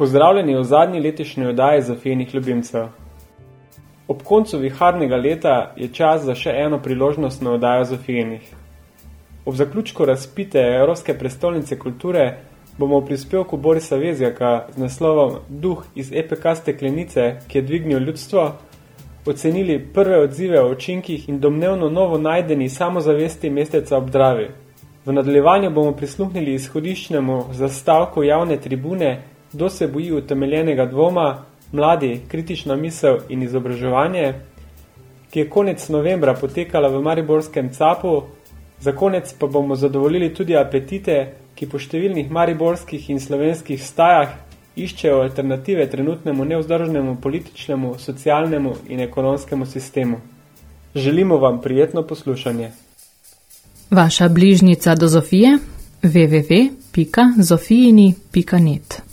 Pozdravljeni v zadnji letošnji oddaji za fejnih ljubimcev. Ob koncu viharnega leta je čas za še eno priložnost na oddajo za fejnih. Ob zaključku razpite Evropske prestolnice kulture bomo v prispevku Borisa Vezjaka z naslovom Duh iz EPK steklenice, ki je dvignil ljudstvo, ocenili prve odzive o učinkih in domnevno novo najdeni samozavesti mesteca ob Dravi. V nadaljevanju bomo prisluhnili izhodiščnemu zastavku javne tribune kdo se boji utemeljenega dvoma, mladi, kritična misel in izobraževanje, ki je konec novembra potekala v Mariborskem capu, za konec pa bomo zadovoljili tudi apetite, ki po številnih mariborskih in slovenskih stajah iščejo alternative trenutnemu nevzdržnemu političnemu, socialnemu in ekonomskemu sistemu. Želimo vam prijetno poslušanje. Vaša bližnica do Zofije www.zofijini.net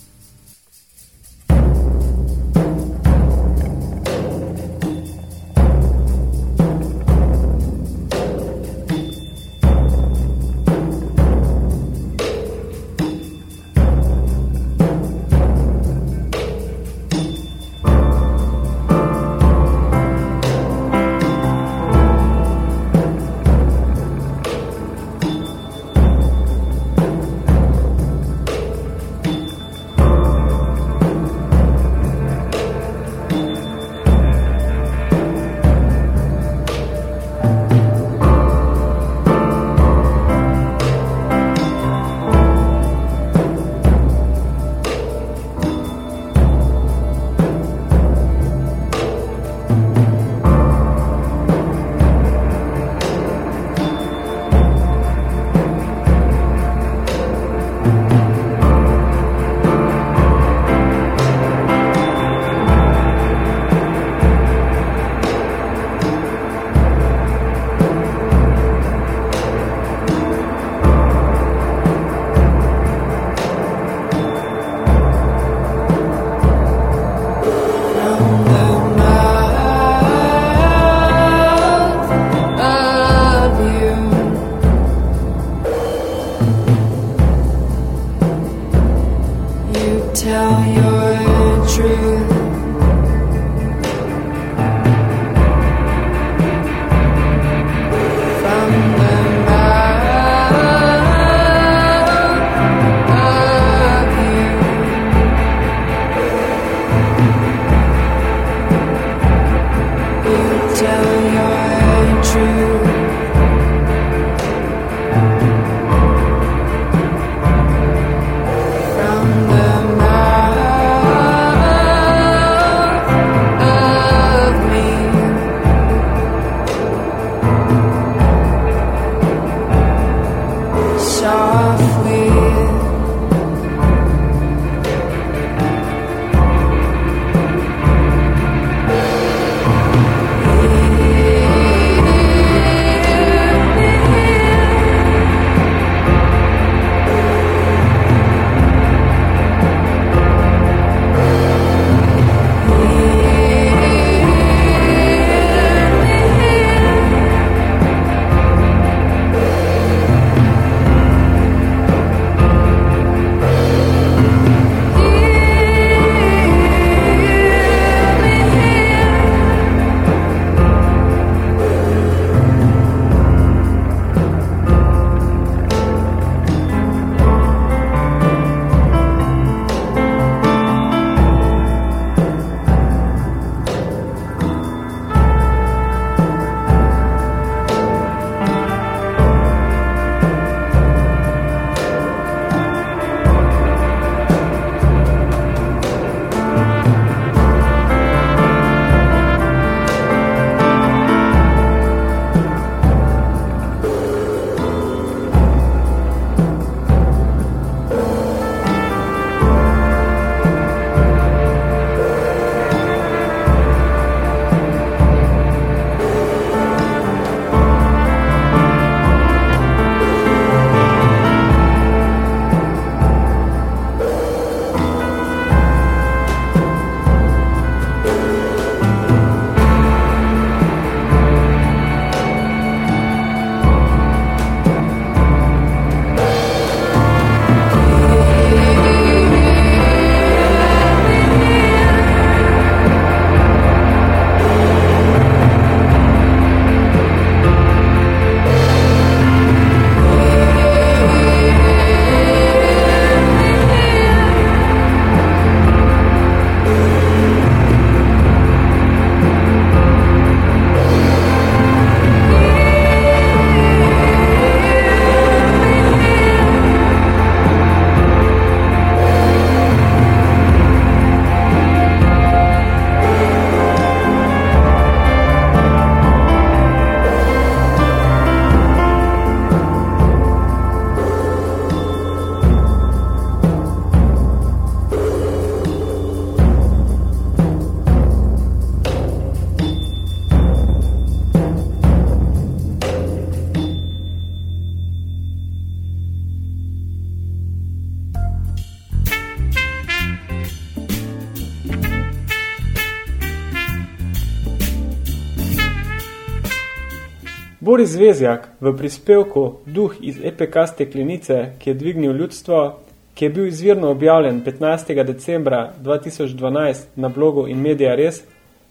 Zvezjak v prispevku Duh iz EPK steklenice, ki je dvignil ljudstvo, ki je bil izvirno objavljen 15. decembra 2012 na blogu in Media Res,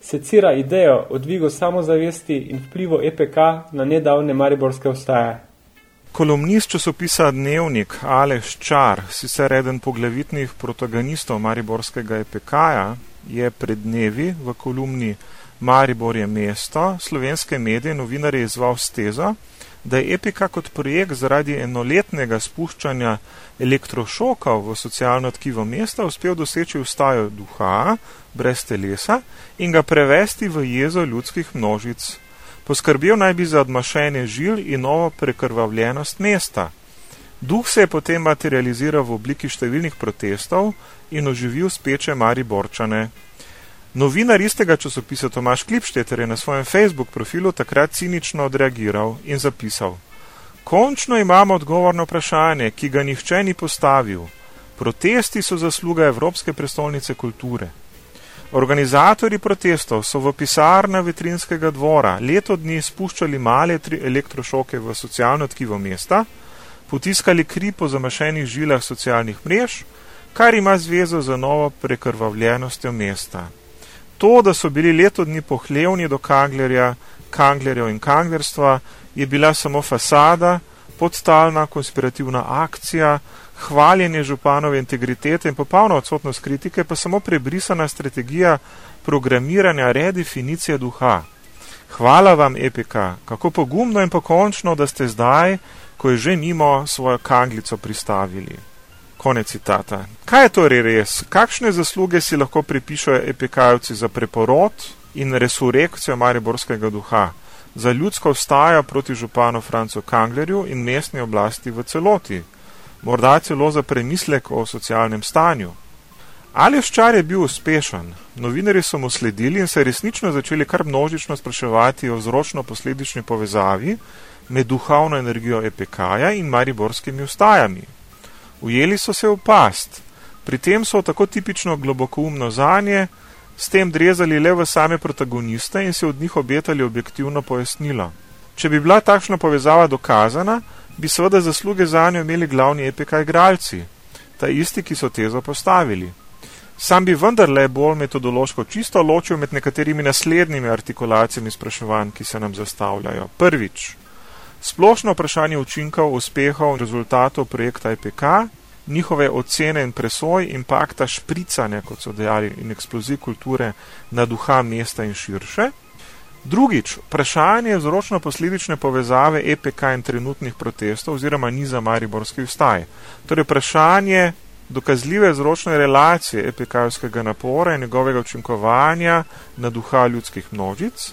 secira idejo o dvigu samozavesti in vplivu EPK na nedavne mariborske vstaje. Kolumnist časopisa Dnevnik Aleš Čar, sicer eden poglavitnih protagonistov mariborskega EPK-ja, je pred dnevi v kolumni Maribor je mesto, slovenske medije novinarje izval stezo, da je Epika kot projekt zaradi enoletnega spuščanja elektrošokov v socialno tkivo mesta uspel doseči ustajo duha, brez telesa, in ga prevesti v jezo ljudskih množic. Poskrbel naj bi za odmašenje žil in novo prekrvavljenost mesta. Duh se je potem materializiral v obliki številnih protestov in oživil speče Mariborčane. Novinar istega časopisa Tomaš Klipšteter je na svojem Facebook profilu takrat cinično odreagiral in zapisal: Končno imamo odgovor na vprašanje, ki ga nihče ni postavil. Protesti so zasluga Evropske prestolnice kulture. Organizatori protestov so v pisarna vetrinskega dvora leto dni spuščali male elektrošoke v socialno tkivo mesta, potiskali kri po zamašenih žilah socialnih mrež, kar ima zvezo za novo prekrvavljenostjo mesta. To, da so bili leto dni pohlevni do kanglerja, kanglerjev in kanglerstva, je bila samo fasada, podstalna konspirativna akcija, hvaljenje županove integritete in popolna odsotnost kritike, pa samo prebrisana strategija programiranja redefinicije duha. Hvala vam, Epika, kako pogumno in pokončno, da ste zdaj, ko je že nimo, svojo kanglico pristavili. Konec citata. Kaj je torej res? Kakšne zasluge si lahko pripišajo epikajovci za preporod in resurekcijo mariborskega duha, za ljudsko vstajo proti županu Francu Kanglerju in mestni oblasti v celoti, morda celo za premislek o socialnem stanju? Ali ščar je bil uspešen? Novinari so mu sledili in se resnično začeli kar množično spraševati o vzročno-posledični povezavi med duhovno energijo EPK-ja in mariborskimi vstajami. Ujeli so se v past, pri tem so tako tipično globokoumno zanje, s tem drezali le v same protagoniste in se od njih obetali objektivno pojasnilo. Če bi bila takšna povezava dokazana, bi seveda zasluge za njo imeli glavni EPK igralci, ta isti, ki so tezo postavili. Sam bi vendarle bolj metodološko čisto ločil med nekaterimi naslednjimi artikulacijami spraševanj, ki se nam zastavljajo. Prvič, splošno vprašanje učinkov, uspehov in rezultatov projekta IPK, njihove ocene in presoj, impakta špricanja, kot so dejali, in eksplozij kulture na duha mesta in širše. Drugič, vprašanje vzročno-posledične povezave EPK in trenutnih protestov oziroma niza Mariborskih vstaj. Torej, vprašanje dokazljive vzročne relacije EPK-ovskega napora in njegovega učinkovanja na duha ljudskih množic.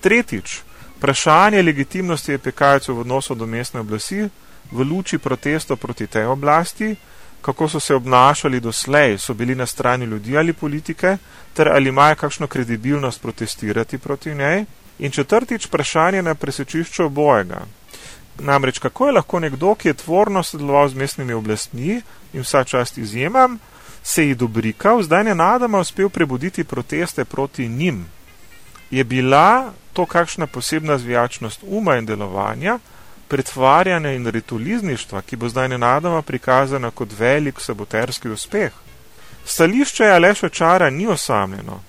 Tretjič, Vprašanje legitimnosti EPK-jcev v odnosu do mestne oblasti v luči protestov proti tej oblasti, kako so se obnašali doslej, so bili na strani ljudi ali politike, ter ali imajo kakšno kredibilnost protestirati proti njej. In četrtič, vprašanje na presečišču obojega. Namreč, kako je lahko nekdo, ki je tvorno sodeloval z mestnimi oblastmi in vsa čast izjemam, se ji dobrikal, zdaj nenadoma uspel prebuditi proteste proti njim. Je bila to kakšna posebna zvijačnost uma in delovanja, pretvarjanja in ritualizništva, ki bo zdaj nenadoma prikazana kot velik saboterski uspeh. Stališče Aleša Čara ni osamljeno.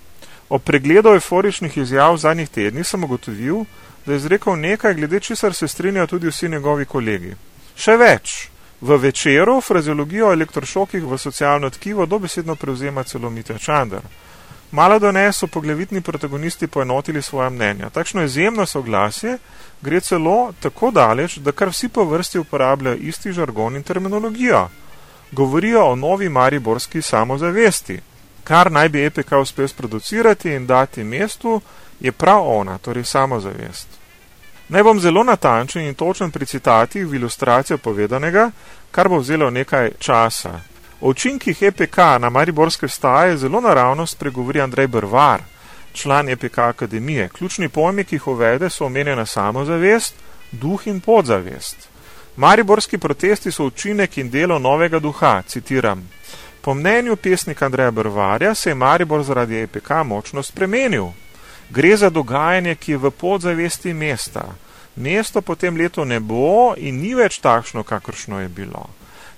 O pregledu euforičnih izjav v zadnjih tednih sem ugotovil, da je izrekel nekaj, glede česar se strinjajo tudi vsi njegovi kolegi. Še več, v večeru fraziologijo o elektrošokih v socialno tkivo dobesedno prevzema celo Mitja Čandar. Malo do ne so poglavitni protagonisti poenotili svoje mnenja. Takšno izjemno soglasje gre celo tako daleč, da kar vsi po vrsti uporabljajo isti žargon in terminologijo. Govorijo o novi mariborski samozavesti. Kar naj bi EPK uspel sproducirati in dati mestu, je prav ona, torej samozavest. Naj bom zelo natančen in točen pri citatih v ilustracijo povedanega, kar bo vzelo nekaj časa. O učinkih EPK na Mariborske vstaje zelo naravno spregovori Andrej Brvar, član EPK akademije. Ključni pojmi, ki jih uvede, so omenjena samozavest, duh in podzavest. Mariborski protesti so učinek in delo novega duha, citiram. Po mnenju pesnika Andreja Brvarja se je Maribor zaradi EPK močno spremenil. Gre za dogajanje, ki je v podzavesti mesta. Mesto po tem letu ne bo in ni več takšno, kakršno je bilo.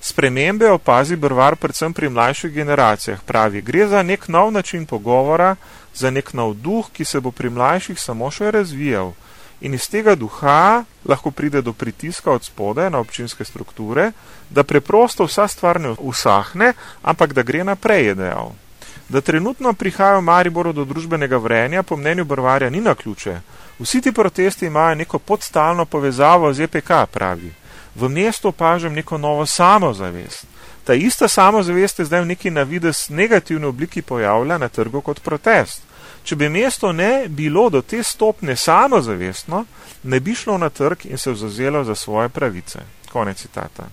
Spremembe opazi brvar predvsem pri mlajših generacijah. Pravi, gre za nek nov način pogovora, za nek nov duh, ki se bo pri mlajših samo še razvijal. In iz tega duha lahko pride do pritiska od spode na občinske strukture, da preprosto vsa stvar ne usahne, ampak da gre naprej, je dejal. Da trenutno prihaja v Mariboru do družbenega vrenja, po mnenju Brvarja, ni na ključe. Vsi ti protesti imajo neko podstalno povezavo z EPK, pravi. V mestu opažam neko novo samozavest. Ta ista samozavest je zdaj v neki navides negativni obliki pojavlja na trgu kot protest. Če bi mesto ne bilo do te stopne samozavestno, ne bi šlo na trg in se vzazelo za svoje pravice. Konec citata.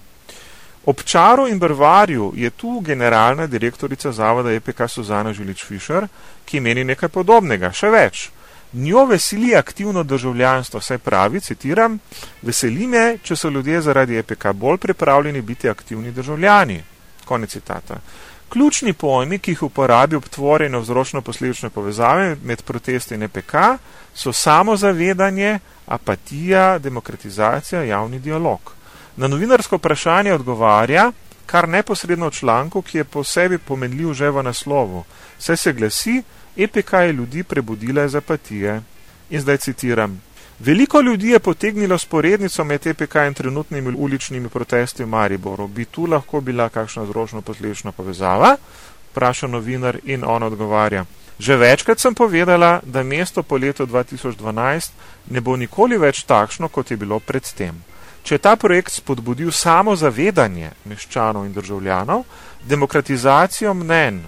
Ob čaru in brvarju je tu generalna direktorica zavoda EPK Suzana Žilič-Fišer, ki meni nekaj podobnega, še več. Njo veseli aktivno državljanstvo, saj pravi, citiram, veseli me, če so ljudje zaradi EPK bolj pripravljeni biti aktivni državljani. Konec citata. Ključni pojmi, ki jih uporabi ob tvorjenju vzročno-posledične povezave med protesti in EPK, so samozavedanje, apatija, demokratizacija, javni dialog. Na novinarsko vprašanje odgovarja, kar neposredno v članku, ki je po sebi pomenljiv že v naslovu. Vse se glasi, EPK je ljudi prebudila iz apatije. In zdaj citiram. Veliko ljudi je potegnilo sporednico med EPK in trenutnimi uličnimi protesti v Mariboru. Bi tu lahko bila kakšna vzročno posledična povezava? Vpraša novinar in on odgovarja. Že večkrat sem povedala, da mesto po letu 2012 ne bo nikoli več takšno, kot je bilo predtem. Če je ta projekt spodbudil samo zavedanje meščanov in državljanov, demokratizacijo mnen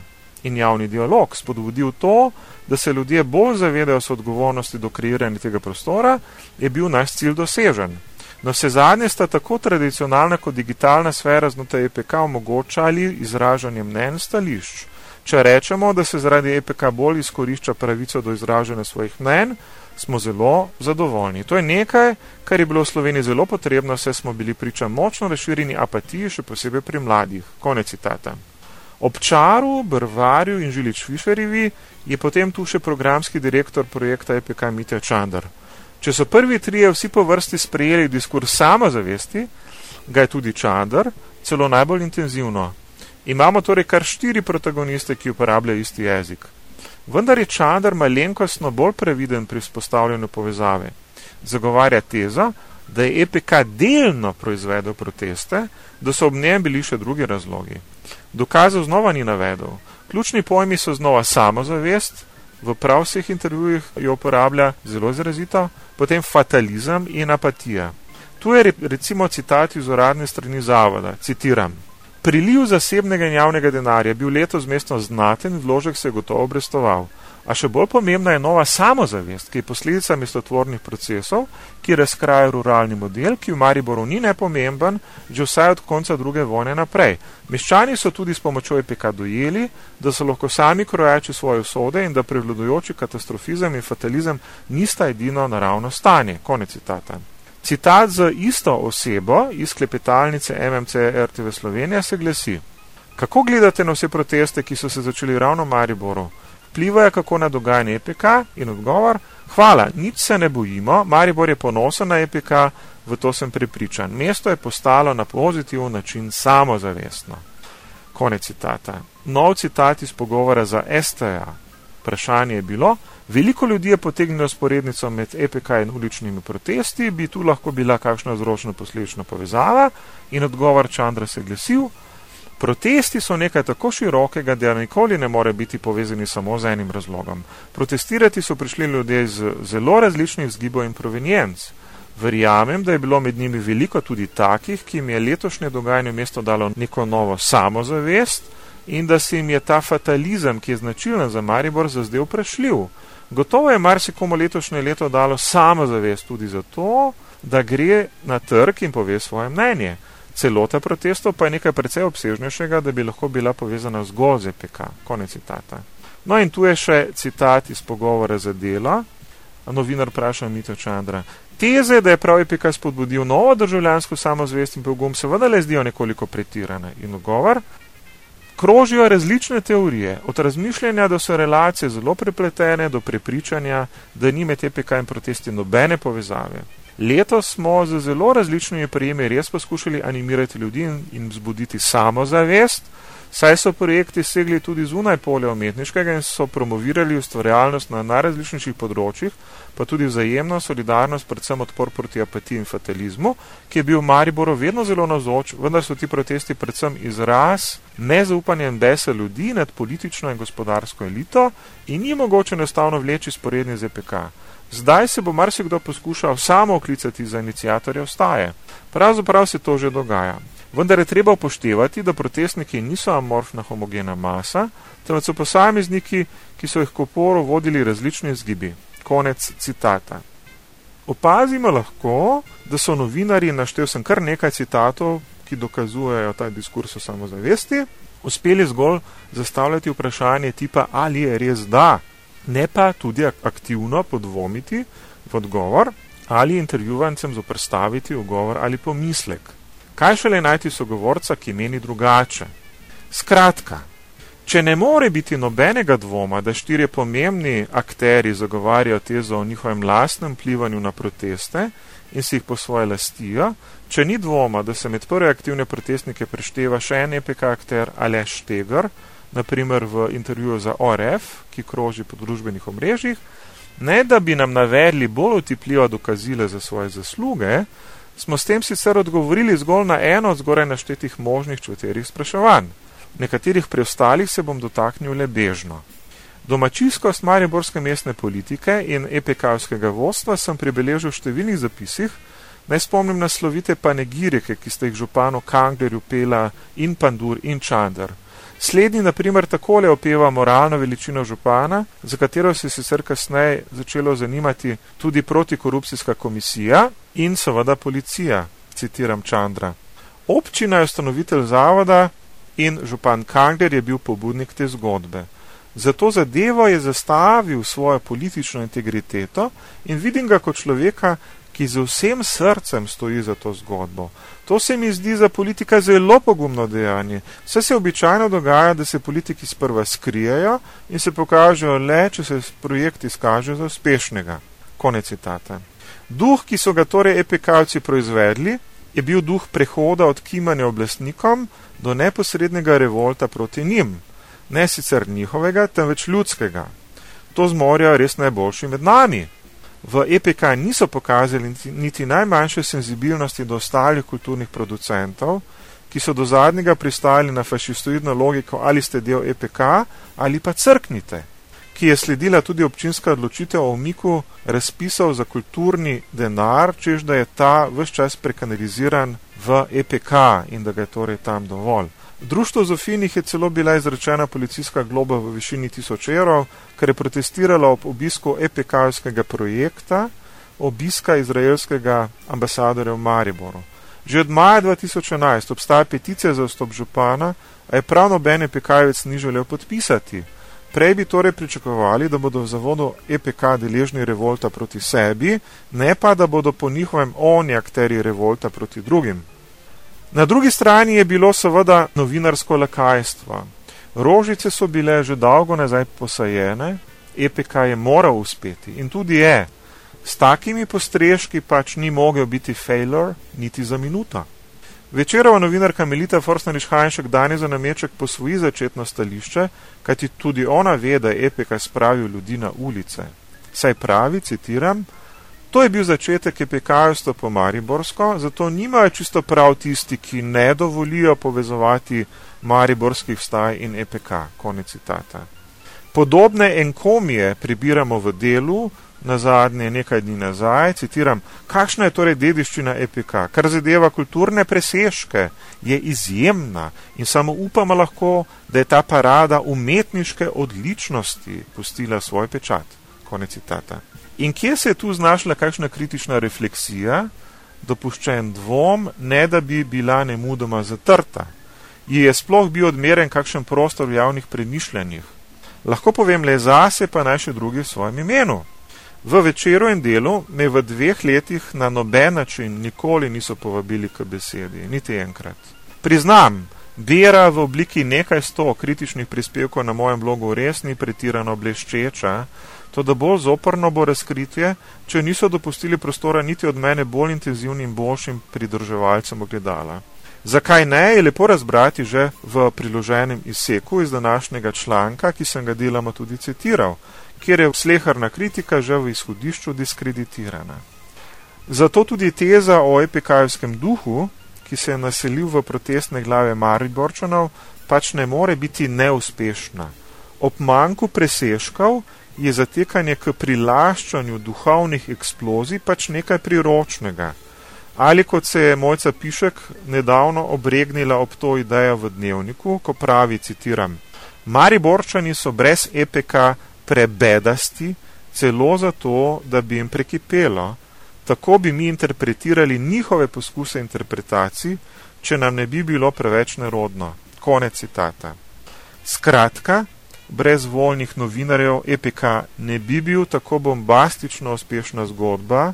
in javni dialog, spodbudil to, da se ljudje bolj zavedajo so odgovornosti do kreiranja tega prostora, je bil naš cilj dosežen. No vse zadnje sta tako tradicionalna kot digitalna sfera znotraj EPK omogočali izražanje mnen stališč. Če rečemo, da se zaradi EPK bolj izkorišča pravico do izražanja svojih mnen, smo zelo zadovoljni. To je nekaj, kar je bilo v Sloveniji zelo potrebno, saj smo bili priča močno razširjeni apatiji, še posebej pri mladih. Konec citata. Ob čaru, brvarju in žilič Fišerjevi je potem tu še programski direktor projekta EPK Mitja Čandar. Če so prvi trije vsi po vrsti sprejeli diskurs samozavesti, ga je tudi Čandar, celo najbolj intenzivno. Imamo torej kar štiri protagoniste, ki uporabljajo isti jezik. Vendar je Čandar malenkostno bolj previden pri spostavljanju povezave. Zagovarja tezo, da je EPK delno proizvedel proteste, da so ob njem bili še drugi razlogi. Dokazov znova ni navedel. Ključni pojmi so znova samozavest, v prav vseh intervjujih jo uporablja zelo izrazito, potem fatalizem in apatija. Tu je recimo citat iz uradne strani zavoda, citiram. Priliv zasebnega in javnega denarja je bil letos mestno znaten, vložek se je gotovo obrestoval. A še bolj pomembna je nova samozavest, ki je posledica mestotvornih procesov, ki razkraja ruralni model, ki v Mariboru ni nepomemben, že vsaj od konca druge vojne naprej. Meščani so tudi s pomočjo EPK dojeli, da so lahko sami krojači svoje usode in da prevladujoči katastrofizem in fatalizem nista edino naravno stanje. Konec citata. Citat z isto osebo iz klepetalnice MMC RTV Slovenija se glasi: Kako gledate na vse proteste, ki so se začeli ravno v Mariboru? Vplivajo kako na dogajanje EPK in odgovor, hvala, nič se ne bojimo, Maribor je ponosen na EPK, v to sem prepričan. Mesto je postalo na pozitiven način samozavestno. Konec citata. Nov citat iz pogovora za STA. Vprašanje je bilo, veliko ljudi je potegnilo sporednico med EPK in uličnimi protesti, bi tu lahko bila kakšna vzročno posledična povezava in odgovor Čandra se glasil, Protesti so nekaj tako širokega, da nikoli ne more biti povezani samo z enim razlogom. Protestirati so prišli ljudje iz zelo različnih zgibov in provenjenc. Verjamem, da je bilo med njimi veliko tudi takih, ki jim je letošnje dogajanje mesto dalo neko novo samozavest in da se jim je ta fatalizem, ki je značilen za Maribor, zazdel prešljiv. Gotovo je marsikomu letošnje leto dalo samozavest tudi zato, da gre na trg in pove svoje mnenje celota protestov pa je nekaj precej obsežnejšega, da bi lahko bila povezana zgolj z EPK. Konec citata. No in tu je še citat iz pogovora za delo. Novinar vpraša Mito Čandra. Teze, da je prav EPK spodbudil novo državljansko samozvest in pogum, se vendarle zdijo nekoliko pretirane. In odgovor. Krožijo različne teorije, od razmišljanja, da so relacije zelo prepletene, do prepričanja, da ni med EPK in protesti nobene povezave. Letos smo z zelo različnimi prijemi res poskušali animirati ljudi in vzbuditi samozavest, saj so projekti segli tudi zunaj polja umetniškega in so promovirali ustvarjalnost na najrazličnejših področjih, pa tudi vzajemno solidarnost, predvsem odpor proti apatiji in fatalizmu, ki je bil v Mariboru vedno zelo navzoč, vendar so ti protesti predvsem izraz nezaupanja in besa ljudi nad politično in gospodarsko elito in ni mogoče enostavno vleči sporedni ZPK. Zdaj se bo marsikdo poskušal samo oklicati za inicijatorje vstaje. Pravzaprav se to že dogaja. Vendar je treba upoštevati, da protestniki niso amorfna homogena masa, temveč so posamezniki, ki so jih k oporu vodili različni zgibi. Konec citata. Opazimo lahko, da so novinari, naštel sem kar nekaj citatov, ki dokazujejo ta diskurs o samozavesti, uspeli zgolj zastavljati vprašanje tipa, ali je res da, ne pa tudi aktivno podvomiti v odgovor ali intervjuvancem zoprstaviti ugovor ali pomislek. Kaj šele najti sogovorca, ki meni drugače? Skratka, če ne more biti nobenega dvoma, da štirje pomembni akteri zagovarjajo tezo o njihovem lastnem plivanju na proteste in si jih po svoje lastijo, če ni dvoma, da se med prve aktivne protestnike prešteva še en EPK akter ali Štegar, naprimer v intervjuju za ORF, ki kroži po družbenih omrežjih, ne da bi nam navedli bolj otipljiva dokazila za svoje zasluge, smo s tem sicer odgovorili zgolj na eno od zgoraj naštetih možnih četrih spraševanj. Nekaterih preostalih se bom dotaknil le bežno. Domačijskost mariborske mestne politike in EPK-ovskega vodstva sem pribeležil v številnih zapisih, naj spomnim na slovite panegirike, ki ste jih županu Kanglerju pela in Pandur in Čandar. Slednji, na primer, takole opeva moralno veličino župana, za katero se je sicer kasneje začelo zanimati tudi protikorupcijska komisija in seveda policija, citiram Čandra. Občina je ustanovitelj zavoda in župan Kangler je bil pobudnik te zgodbe. Zato zadevo je zastavil svojo politično integriteto in vidim ga kot človeka, ki z vsem srcem stoji za to zgodbo. To se mi zdi za politika zelo pogumno dejanje. Vse se običajno dogaja, da se politiki sprva skrijejo in se pokažejo le, če se projekt izkaže za uspešnega. Konec citata. Duh, ki so ga torej EPK-ovci proizvedli, je bil duh prehoda od kimanja oblastnikom do neposrednega revolta proti njim. Ne sicer njihovega, temveč ljudskega. To zmorja res najboljši med nami. V EPK niso pokazali niti, najmanjše senzibilnosti do ostalih kulturnih producentov, ki so do zadnjega pristali na fašistoidno logiko ali ste del EPK ali pa crknite, ki je sledila tudi občinska odločitev o omiku razpisov za kulturni denar, čež da je ta vse čas prekanaliziran v EPK in da ga je torej tam dovolj. Društvo Zofinih je celo bila izrečena policijska globa v višini 1000 evrov, ker je protestirala ob obisku EPK-ovskega projekta, obiska izraelskega ambasadorja v Mariboru. Že od maja 2011 obstaja peticija za vstop župana, a je prav noben EPK-jevec ni želel podpisati. Prej bi torej pričakovali, da bodo v zavodu EPK deležni revolta proti sebi, ne pa, da bodo po njihovem oni akteri revolta proti drugim. Na drugi strani je bilo seveda novinarsko lakajstvo. Rožice so bile že dolgo nazaj posajene, EPK je moral uspeti in tudi je. S takimi postrežki pač ni mogel biti failure niti za minuto. Večerova novinarka Melita Forsnariš Hajnšek danes za nameček posvoji začetno stališče, kajti tudi ona ve, da je EPK spravil ljudi na ulice. Saj pravi, citiram, To je bil začetek EPK-jstva po Mariborsko, zato nimajo čisto prav tisti, ki ne dovolijo povezovati Mariborskih vstaj in EPK. Konec citata. Podobne enkomije pribiramo v delu, na zadnje nekaj dni nazaj, citiram, kakšna je torej dediščina EPK, kar zadeva kulturne presežke, je izjemna in samo upamo lahko, da je ta parada umetniške odličnosti pustila svoj pečat. Konec citata. In kje se je tu znašla kakšna kritična refleksija, dopuščen dvom, ne da bi bila nemudoma zatrta? Ji je sploh bil odmeren kakšen prostor v javnih premišljanjih? Lahko povem le zase, pa naj še drugi v svojem imenu. V večeru in delu me v dveh letih na noben način nikoli niso povabili k besedi, niti enkrat. Priznam, bera v obliki nekaj sto kritičnih prispevkov na mojem blogu res ni pretirano bleščeča, Toda bolj zoprno bo razkritje, če niso dopustili prostora niti od mene bolj intenzivnim, boljšim pridrževalcem ogledala. Zakaj ne, je lepo razbrati že v priloženem izseku iz današnjega članka, ki sem ga deloma tudi citiral, kjer je sleharna kritika že v izhodišču diskreditirana. Zato tudi teza o epikajevskem duhu, ki se je naselil v protestne glave Mariborčanov, pač ne more biti neuspešna. Ob manjku preseškov je zatekanje k prilaščanju duhovnih eksplozij pač nekaj priročnega. Ali kot se je Mojca Pišek nedavno obregnila ob to idejo v dnevniku, ko pravi, citiram, Mariborčani so brez EPK prebedasti, celo zato, da bi jim prekipelo, tako bi mi interpretirali njihove poskuse interpretacij, če nam ne bi bilo preveč nerodno. Konec citata. Skratka, brez voljnih novinarjev EPK ne bi bil tako bombastično uspešna zgodba,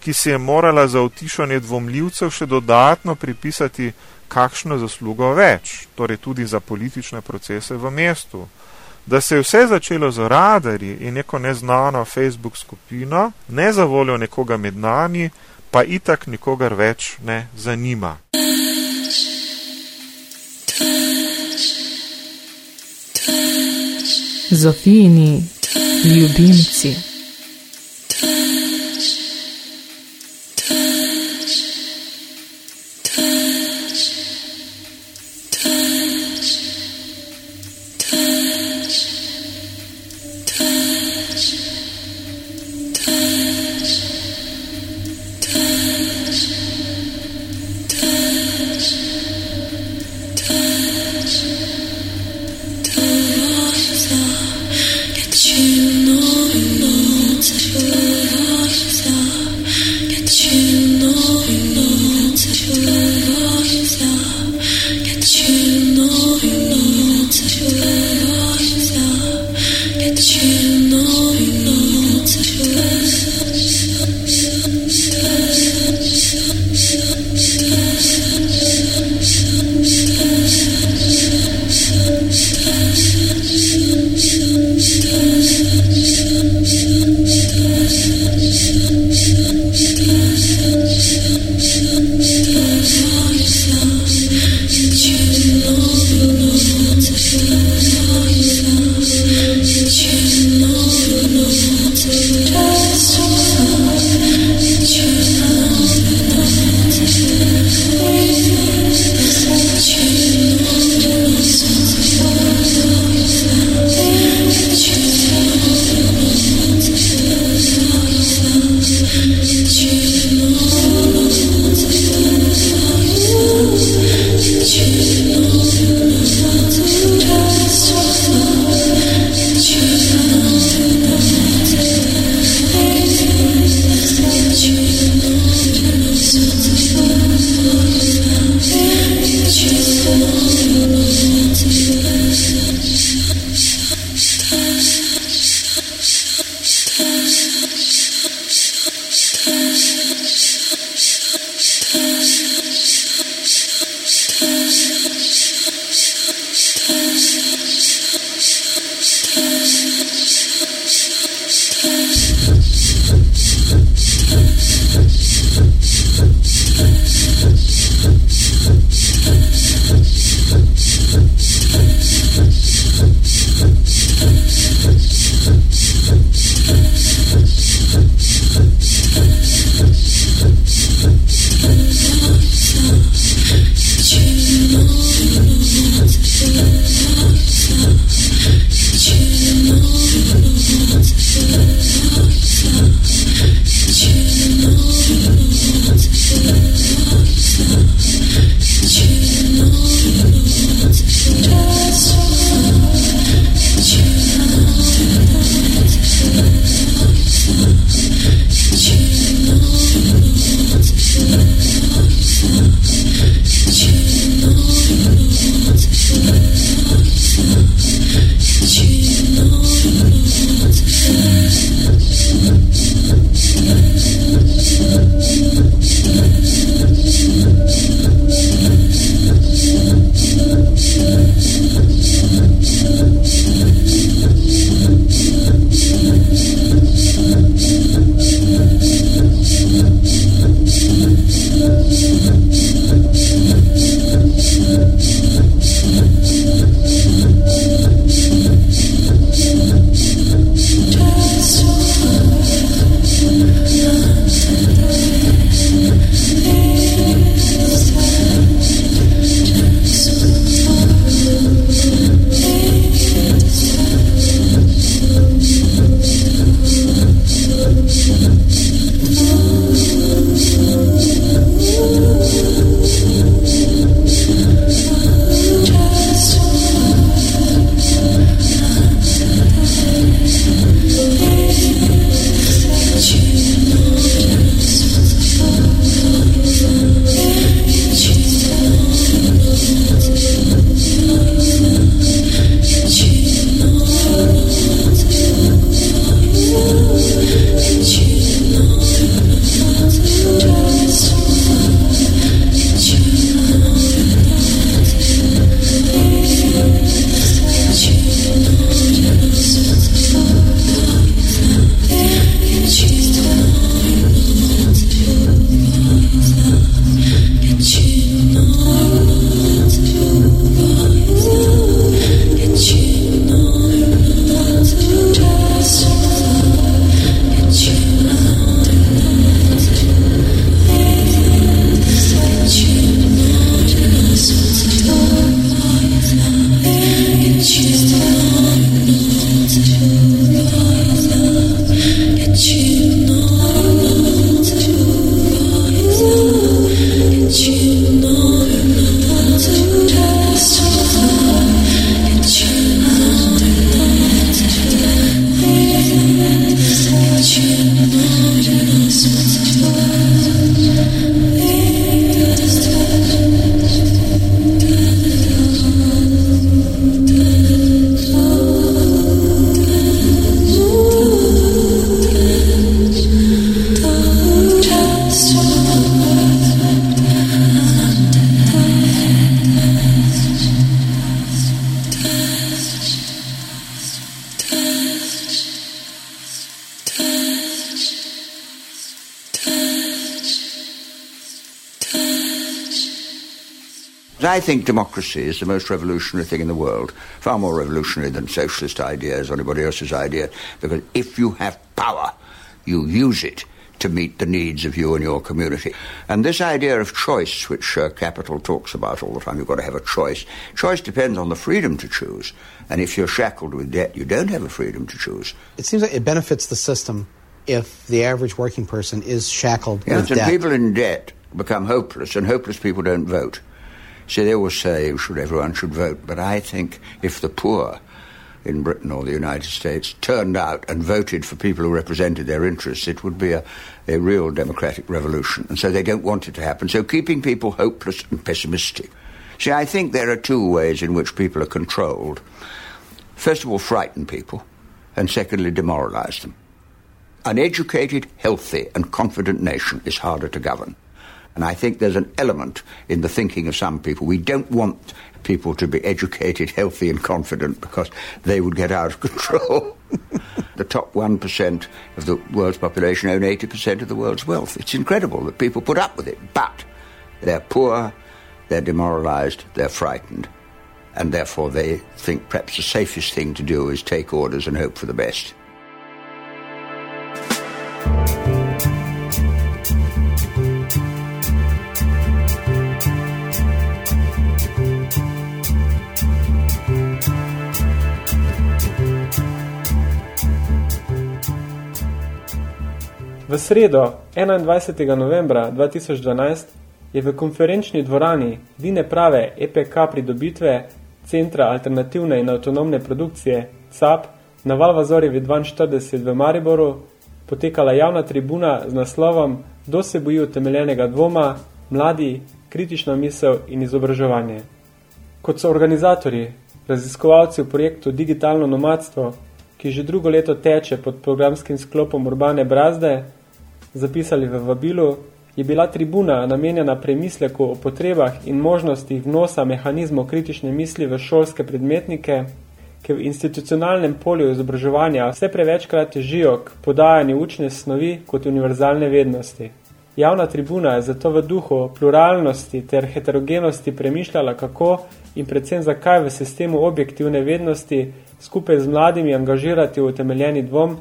ki se je morala za utišanje dvomljivcev še dodatno pripisati kakšno zaslugo več, torej tudi za politične procese v mestu. Da se je vse začelo z radarji in neko neznano Facebook skupino, ne za voljo nekoga med nami, pa itak nikogar več ne zanima. Zofijini ljubimci. Democracy is the most revolutionary thing in the world, far more revolutionary than socialist ideas or anybody else's idea, because if you have power, you use it to meet the needs of you and your community. And this idea of choice, which uh, Capital talks about all the time, you've got to have a choice. Choice depends on the freedom to choose. And if you're shackled with debt, you don't have a freedom to choose. It seems like it benefits the system if the average working person is shackled yes, with and debt. people in debt become hopeless, and hopeless people don't vote. See, they always say should everyone should vote, but I think if the poor in Britain or the United States turned out and voted for people who represented their interests, it would be a, a real democratic revolution. And so they don't want it to happen. So keeping people hopeless and pessimistic. See, I think there are two ways in which people are controlled. First of all, frighten people, and secondly, demoralize them. An educated, healthy, and confident nation is harder to govern. And I think there's an element in the thinking of some people. We don't want people to be educated, healthy, and confident because they would get out of control. the top 1% of the world's population own 80% of the world's wealth. It's incredible that people put up with it. But they're poor, they're demoralized, they're frightened. And therefore, they think perhaps the safest thing to do is take orders and hope for the best. V sredo, 21. novembra 2012, je v konferenčni dvorani Dine prave EPK pridobitve Centra alternativne in avtonomne produkcije CAP na Valvazorjevi 42 v Mariboru potekala javna tribuna z naslovom Kdo se boji utemeljenega dvoma, mladi, kritična misel in izobraževanje. Kot so organizatorji, raziskovalci v projektu Digitalno nomadstvo, ki že drugo leto teče pod programskim sklopom Urbane Brazde, zapisali v vabilu, je bila tribuna namenjena premisleku o potrebah in možnostih vnosa mehanizmov kritične misli v šolske predmetnike, ki v institucionalnem polju izobraževanja vse prevečkrat težijo k podajanju učne snovi kot univerzalne vednosti. Javna tribuna je zato v duhu pluralnosti ter heterogenosti premišljala, kako in predvsem zakaj v sistemu objektivne vednosti skupaj z mladimi angažirati v utemeljeni dvom,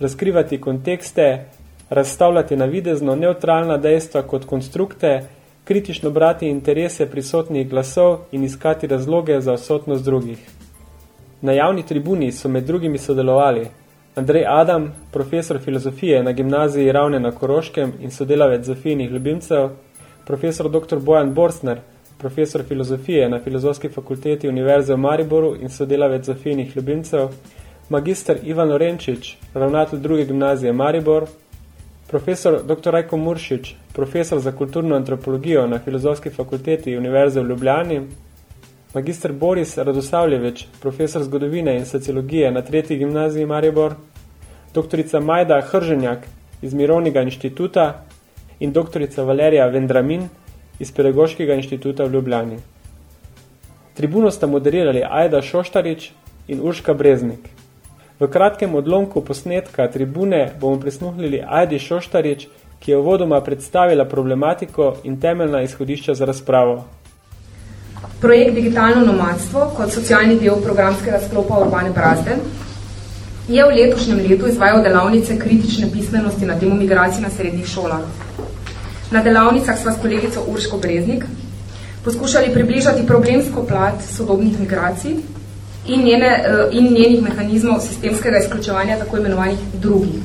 razkrivati kontekste, razstavljati navidezno neutralna dejstva kot konstrukte, kritično brati interese prisotnih glasov in iskati razloge za odsotnost drugih. Na javni tribuni so med drugimi sodelovali Andrej Adam, profesor filozofije na gimnaziji Ravne na Koroškem in sodelavec Zofijnih ljubimcev, profesor dr. Bojan Borsner, profesor filozofije na Filozofski fakulteti Univerze v Mariboru in sodelavec Zofijnih ljubimcev, magister Ivan Orenčič, ravnatelj druge gimnazije Maribor, profesor dr. Rajko Muršič, profesor za kulturno antropologijo na Filozofski fakulteti Univerze v Ljubljani, magister Boris Radosavljevič, profesor zgodovine in sociologije na tretji gimnaziji Maribor, doktorica Majda Hrženjak iz Mirovnega inštituta in doktorica Valerija Vendramin iz Pedagoškega inštituta v Ljubljani. Tribuno sta moderirali Ajda Šoštarič in Urška Breznik. V kratkem odlomku posnetka tribune bomo prisluhnili Ajdi Šoštarič, ki je uvodoma predstavila problematiko in temeljna izhodišča za razpravo. Projekt Digitalno nomadstvo kot socialni del programskega sklopa Urbane Brazde je v letošnjem letu izvajal delavnice kritične pismenosti na temu migracij na srednjih šolah. Na delavnicah sva s kolegico Urško Breznik poskušali približati problemsko plat sodobnih migracij in, njene, in njenih mehanizmov sistemskega izključevanja tako imenovanih drugih.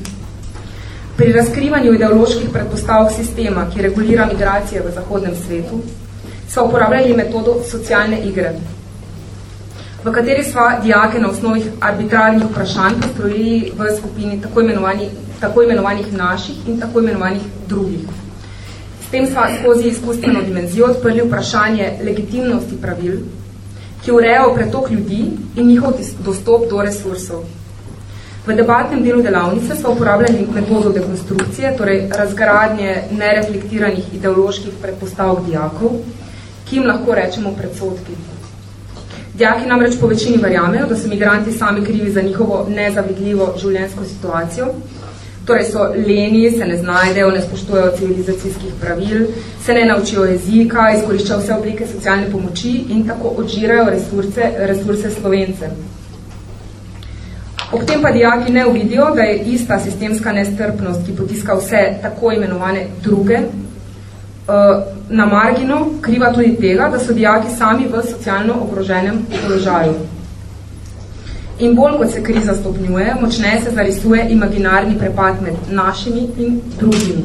Pri razkrivanju ideoloških predpostavk sistema, ki regulira migracije v zahodnem svetu, sva uporabljali metodo socialne igre, v kateri sva dijake na osnovih arbitrarnih vprašanj postrojili v skupini tako, imenovani, tako imenovanih naših in tako imenovanih drugih. S tem sva skozi izkustveno dimenzijo odprli vprašanje legitimnosti pravil, ki urejajo pretok ljudi in njihov dostop do resursov. V debatnem delu delavnice smo uporabljali metodo dekonstrukcije, torej razgradnje nereflektiranih ideoloških predpostavk dijakov, ki jim lahko rečemo predsodki. Dijaki namreč po večini verjamejo, da so migranti sami krivi za njihovo nezavidljivo življenjsko situacijo, Torej so leni, se ne znajdejo, ne spoštujejo civilizacijskih pravil, se ne naučijo jezika, izkoriščajo vse oblike socialne pomoči in tako odžirajo resurse, resurse slovence. Ob tem pa dijaki ne uvidijo, da je ista sistemska nestrpnost, ki potiska vse tako imenovane druge, eh, na marginu kriva tudi tega, da so dijaki sami v socialno ogroženem položaju. In bolj kot se kriza stopnjuje, močneje se zarisuje imaginarni prepad med našimi in drugimi.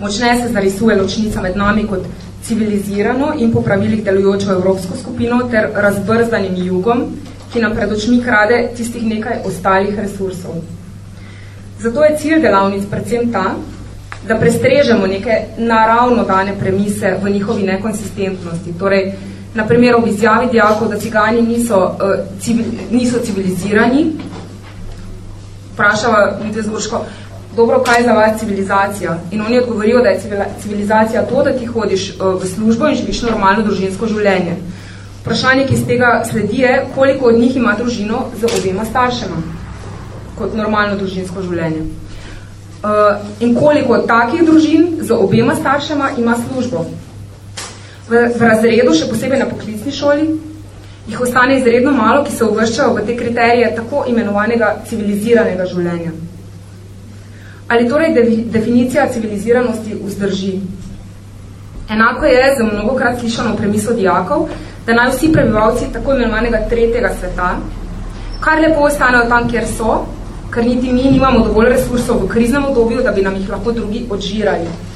Močneje se zarisuje ločnica med nami kot civilizirano in po pravilih delujočo evropsko skupino ter razbrzdanim jugom, ki nam pred očmi krade tistih nekaj ostalih resursov. Zato je cilj delavnic predvsem ta, da prestrežemo neke naravno dane premise v njihovi nekonsistentnosti, torej na primer ob izjavi dijakov, da cigani niso, uh, civil, niso civilizirani, vprašava Lidve Zurško, dobro, kaj je za vas civilizacija? In oni odgovorijo, da je civilizacija to, da ti hodiš uh, v službo in živiš normalno družinsko življenje. Vprašanje, ki iz tega sledi je, koliko od njih ima družino z obema staršema, kot normalno družinsko življenje. Uh, in koliko takih družin z obema staršema ima službo v, v razredu, še posebej na poklicni šoli, jih ostane izredno malo, ki se uvrščajo v te kriterije tako imenovanega civiliziranega življenja. Ali torej de, definicija civiliziranosti vzdrži? Enako je za mnogokrat slišano premislo dijakov, da naj vsi prebivalci tako imenovanega tretjega sveta, kar lepo ostanejo tam, kjer so, ker niti mi nimamo dovolj resursov v kriznem obdobju, da bi nam jih lahko drugi odžirali.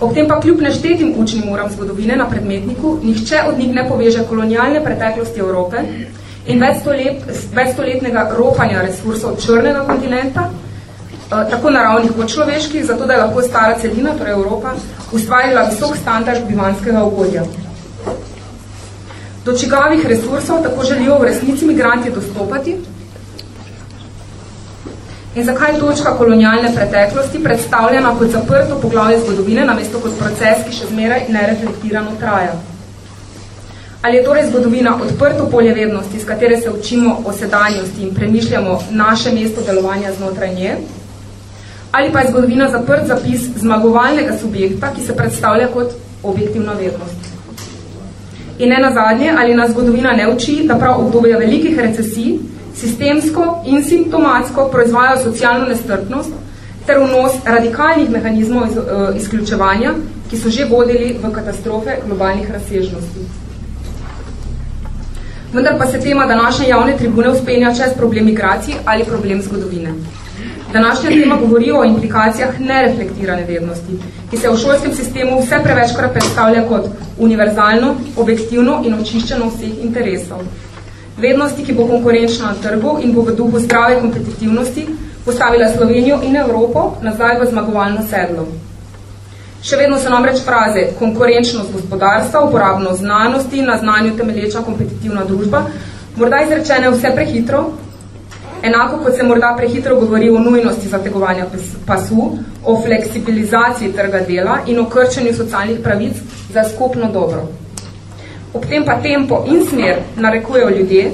Ob tem pa kljub neštetim učnim uram zgodovine na predmetniku, nihče od njih ne poveže kolonialne preteklosti Evrope in večstoletnega ropanja resursov črnega kontinenta, eh, tako naravnih kot človeških, zato da je lahko stara celina, torej Evropa, ustvarila visok standard bivanskega okolja. Do čigavih resursov tako želijo v resnici migranti dostopati, In zakaj je točka kolonialne preteklosti predstavljena kot zaprto poglavje zgodovine, namesto kot proces, ki še zmeraj nereflektirano traja? Ali je torej zgodovina odprto polje vednosti, s katere se učimo o sedanjosti in premišljamo naše mesto delovanja znotraj nje? Ali pa je zgodovina zaprt zapis zmagovalnega subjekta, ki se predstavlja kot objektivna vednost? In ne nazadnje, ali nas zgodovina ne uči, da prav obdobje velikih recesij sistemsko in simptomatsko proizvajajo socialno nestrpnost ter vnos radikalnih mehanizmov iz, uh, izključevanja, ki so že vodili v katastrofe globalnih razsežnosti. Vendar pa se tema današnje javne tribune uspenja čez problem migracij ali problem zgodovine. Današnja tema govori o implikacijah nereflektirane vednosti, ki se v šolskem sistemu vse prevečkrat predstavlja kot univerzalno, objektivno in očiščeno vseh interesov vednosti, ki bo konkurenčna na trgu in bo v duhu zdrave kompetitivnosti postavila Slovenijo in Evropo nazaj v zmagovalno sedlo. Še vedno so namreč fraze konkurenčnost gospodarstva, uporabno znanosti, na znanju temelječa kompetitivna družba, morda izrečene vse prehitro, enako kot se morda prehitro govori o nujnosti zategovanja pasu, o fleksibilizaciji trga dela in o krčenju socialnih pravic za skupno dobro. Ob tem pa tempo in smer narekujejo ljudje,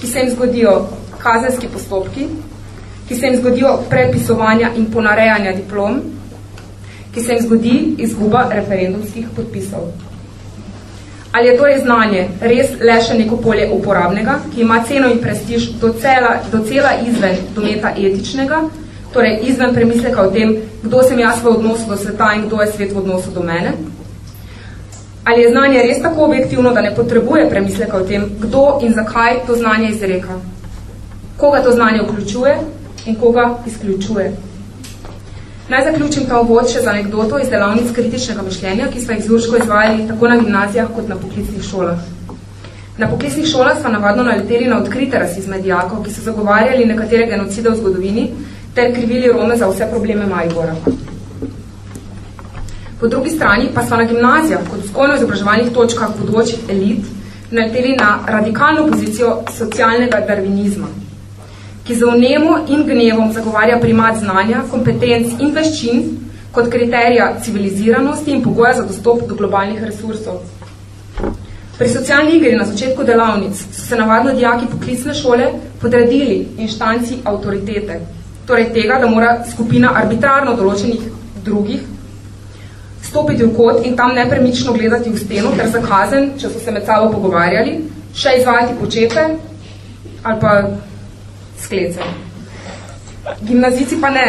ki se jim zgodijo kazenski postopki, ki se jim zgodijo prepisovanja in ponarejanja diplom, ki se jim zgodi izguba referendumskih podpisov. Ali je torej znanje res le še neko polje uporabnega, ki ima ceno in prestiž do cela, do cela izven dometa etičnega, torej izven premisleka o tem, kdo sem jaz v odnosu do sveta in kdo je svet v odnosu do mene? Ali je znanje res tako objektivno, da ne potrebuje premisleka o tem, kdo in zakaj to znanje izreka? Koga to znanje vključuje in koga izključuje? Naj zaključim ta uvod še z anekdoto iz delavnic kritičnega mišljenja, ki smo jih zurško izvajali tako na gimnazijah kot na poklicnih šolah. Na poklicnih šolah smo navadno naleteli na odkrite rasizme dijakov, ki so zagovarjali nekatere genocide v zgodovini ter krivili Rome za vse probleme Majbora. Po drugi strani pa so na gimnazijah kot vzgojno-izobraževalnih točkah bodočih elit naleteli na radikalno pozicijo socialnega darvinizma, ki za vnemo in gnevom zagovarja primat znanja, kompetenc in veščin kot kriterija civiliziranosti in pogoja za dostop do globalnih resursov. Pri socialni igri na začetku delavnic so se navadno dijaki poklicne šole podredili inštanci avtoritete, torej tega, da mora skupina arbitrarno določenih drugih stopiti v kot in tam nepremično gledati v steno, ter za kazen, če so se med sabo pogovarjali, še izvajati počepe ali pa sklece. Gimnazici pa ne.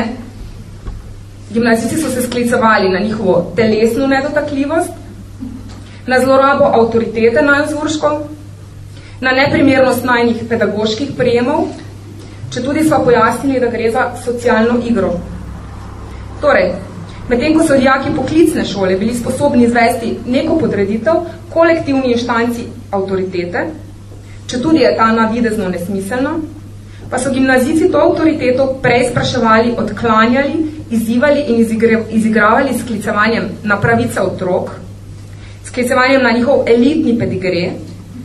Gimnazici so se sklicevali na njihovo telesno nedotakljivost, na zlorabo avtoritete na Zurško, na neprimernost najnih pedagoških prijemov, če tudi so pojasnili, da gre za socialno igro. Torej, medtem ko so dijaki poklicne šole bili sposobni izvesti neko podreditev kolektivni inštanci avtoritete, če tudi je ta navidezno nesmiselna, pa so gimnazici to avtoriteto prej spraševali, odklanjali, izzivali in izigravali s klicevanjem na pravice otrok, s klicevanjem na njihov elitni pedigre,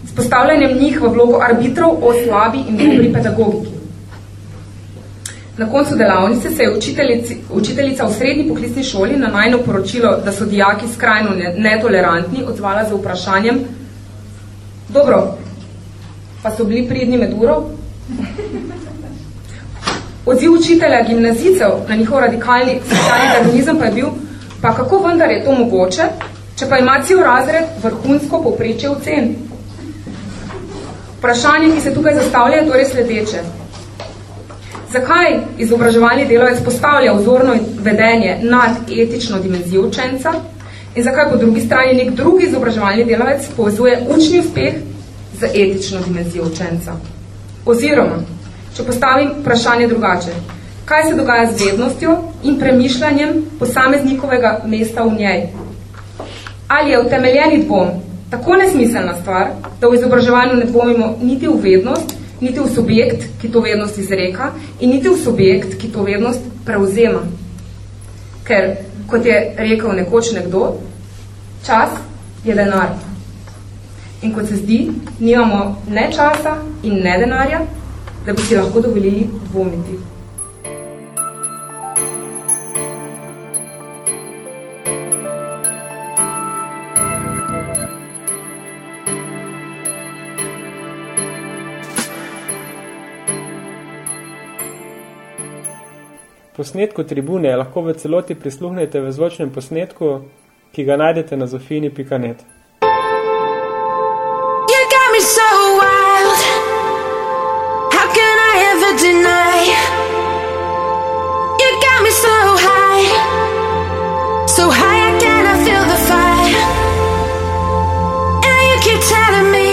s postavljanjem njih v vlogo arbitrov o slabi in dobri pedagogiki. Na koncu delavnice se je učiteljica v srednji poklicni šoli na najno poročilo, da so dijaki skrajno netolerantni, odzvala za vprašanjem Dobro, pa so bili pridni med uro? Odziv učitelja gimnazicev na njihov radikalni socialni darwinizem pa je bil, pa kako vendar je to mogoče, če pa ima cel razred vrhunsko povprečje ocen? Vprašanje, ki se tukaj zastavlja, je torej sledeče. Zakaj izobraževalni delovec postavlja vzorno vedenje nad etično dimenzijo učenca in zakaj po drugi strani nek drugi izobraževalni delovec povezuje učni uspeh z etično dimenzijo učenca? Oziroma, če postavim vprašanje drugače, kaj se dogaja z vednostjo in premišljanjem posameznikovega mesta v njej? Ali je utemeljeni dvom tako nesmiselna stvar, da v izobraževanju ne dvomimo niti v vednost, niti v subjekt, ki to vednost izreka, in niti v subjekt, ki to vednost prevzema. Ker, kot je rekel nekoč nekdo, čas je denar. In kot se zdi, nimamo ne časa in ne denarja, da bi si lahko dovolili dvomiti. Posnetku tribune lahko v celoti prisluhnete v zvočnem posnetku, ki ga najdete na zofini.net. So wild. How can I ever deny? You got me so high. So high I cannot feel the fire. And you keep telling me,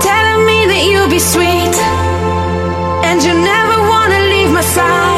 telling me that you'll be sweet. And you never my side.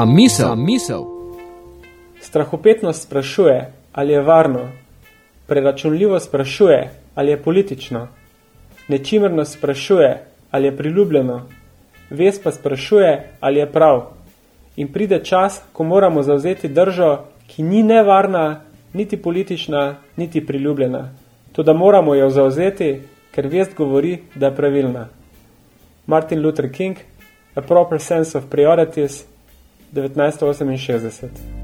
Za misel. Za misel. Strahopetnost sprašuje, ali je varno. Preračunljivo sprašuje, ali je politično. Nečimernost sprašuje, ali je priljubljeno. Ves pa sprašuje, ali je prav. In pride čas, ko moramo zavzeti držo, ki ni nevarna, niti politična, niti priljubljena. To, da moramo jo zavzeti, ker vest govori, da je pravilna. Martin Luther King, A Proper Sense of Priorities, 1968.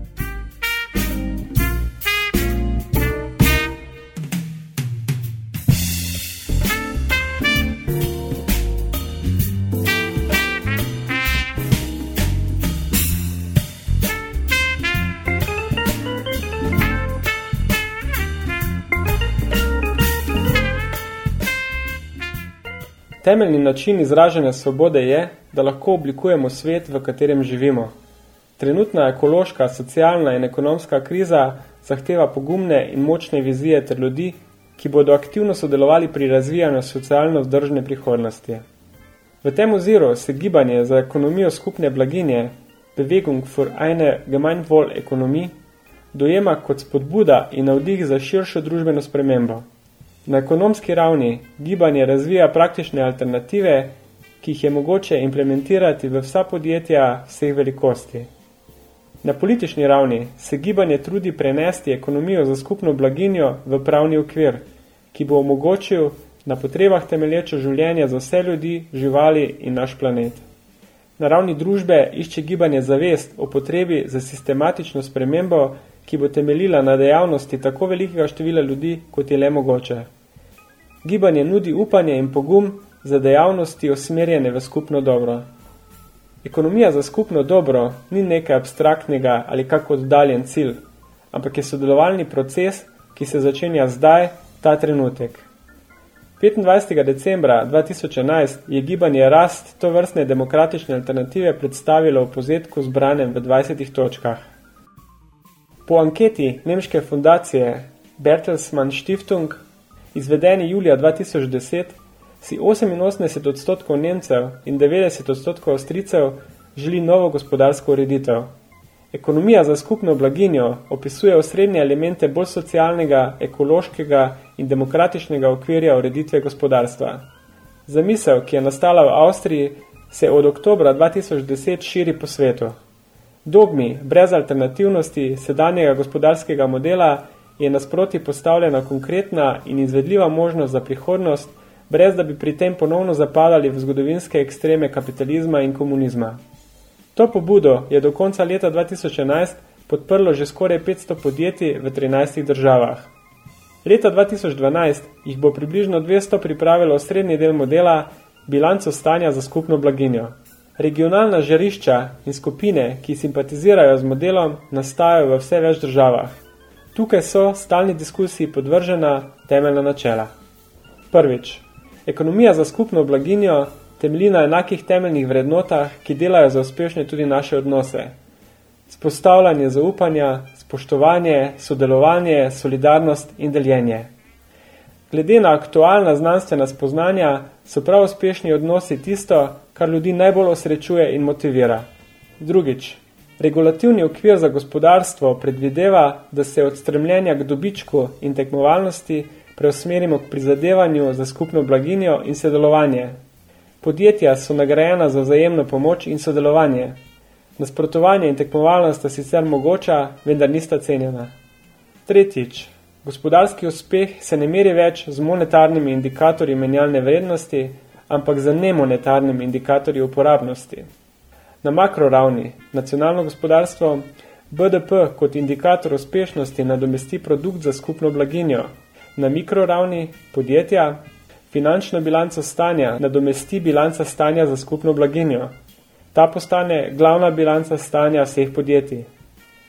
Temeljni način izražanja svobode je, da lahko oblikujemo svet, v katerem živimo. Trenutna ekološka, socialna in ekonomska kriza zahteva pogumne in močne vizije ter ljudi, ki bodo aktivno sodelovali pri razvijanju socialno vzdržne prihodnosti. V tem oziru se gibanje za ekonomijo skupne blaginje Bewegung für eine Gemeinwohl-Ökonomie dojema kot spodbuda in navdih za širšo družbeno spremembo. Na ekonomski ravni gibanje razvija praktične alternative, ki jih je mogoče implementirati v vsa podjetja vseh velikosti. Na politični ravni se gibanje trudi prenesti ekonomijo za skupno blaginjo v pravni okvir, ki bo omogočil na potrebah temelječo življenje za vse ljudi, živali in naš planet. Na ravni družbe išče gibanje zavest o potrebi za sistematično spremembo, ki bo temeljila na dejavnosti tako velikega števila ljudi, kot je le mogoče. Gibanje nudi upanje in pogum za dejavnosti osmerjene v skupno dobro. Ekonomija za skupno dobro ni nekaj abstraktnega ali kako oddaljen cilj, ampak je sodelovalni proces, ki se začenja zdaj, ta trenutek. 25. decembra 2011 je gibanje rast to vrstne demokratične alternative predstavilo v pozetku zbranem v 20 točkah. Po anketi nemške fundacije Bertelsmann Stiftung izvedeni julija 2010, si 88 odstotkov Nemcev in 90 odstotkov Avstricev želi novo gospodarsko ureditev. Ekonomija za skupno blaginjo opisuje osrednje elemente bolj socialnega, ekološkega in demokratičnega okvirja ureditve gospodarstva. Zamisel, ki je nastala v Avstriji, se od oktobra 2010 širi po svetu. Dogmi brez alternativnosti sedanjega gospodarskega modela je nasproti postavljena konkretna in izvedljiva možnost za prihodnost, brez da bi pri tem ponovno zapadali v zgodovinske ekstreme kapitalizma in komunizma. To pobudo je do konca leta 2011 podprlo že skoraj 500 podjetij v 13 državah. Leta 2012 jih bo približno 200 pripravilo srednji del modela bilanco stanja za skupno blaginjo. Regionalna žarišča in skupine, ki simpatizirajo z modelom, nastajajo v vse več državah. Tukaj so stalni diskusiji podvržena temeljna načela. Prvič, ekonomija za skupno blaginjo temelji na enakih temeljnih vrednotah, ki delajo za uspešne tudi naše odnose. Spostavljanje zaupanja, spoštovanje, sodelovanje, solidarnost in deljenje. Glede na aktualna znanstvena spoznanja so prav uspešni odnosi tisto, kar ljudi najbolj osrečuje in motivira. Drugič, Regulativni okvir za gospodarstvo predvideva, da se od stremljenja k dobičku in tekmovalnosti preusmerimo k prizadevanju za skupno blaginjo in sodelovanje. Podjetja so nagrajena za vzajemno pomoč in sodelovanje. Nasprotovanje in tekmovalnost sta sicer mogoča, vendar nista cenjena. Tretjič. Gospodarski uspeh se ne meri več z monetarnimi indikatorji menjalne vrednosti, ampak z nemonetarnimi indikatorji uporabnosti. Na makroravni nacionalno gospodarstvo BDP kot indikator uspešnosti nadomesti produkt za skupno blaginjo. Na mikroravni podjetja finančno bilanco stanja nadomesti bilanca stanja za skupno blaginjo. Ta postane glavna bilanca stanja vseh podjetij.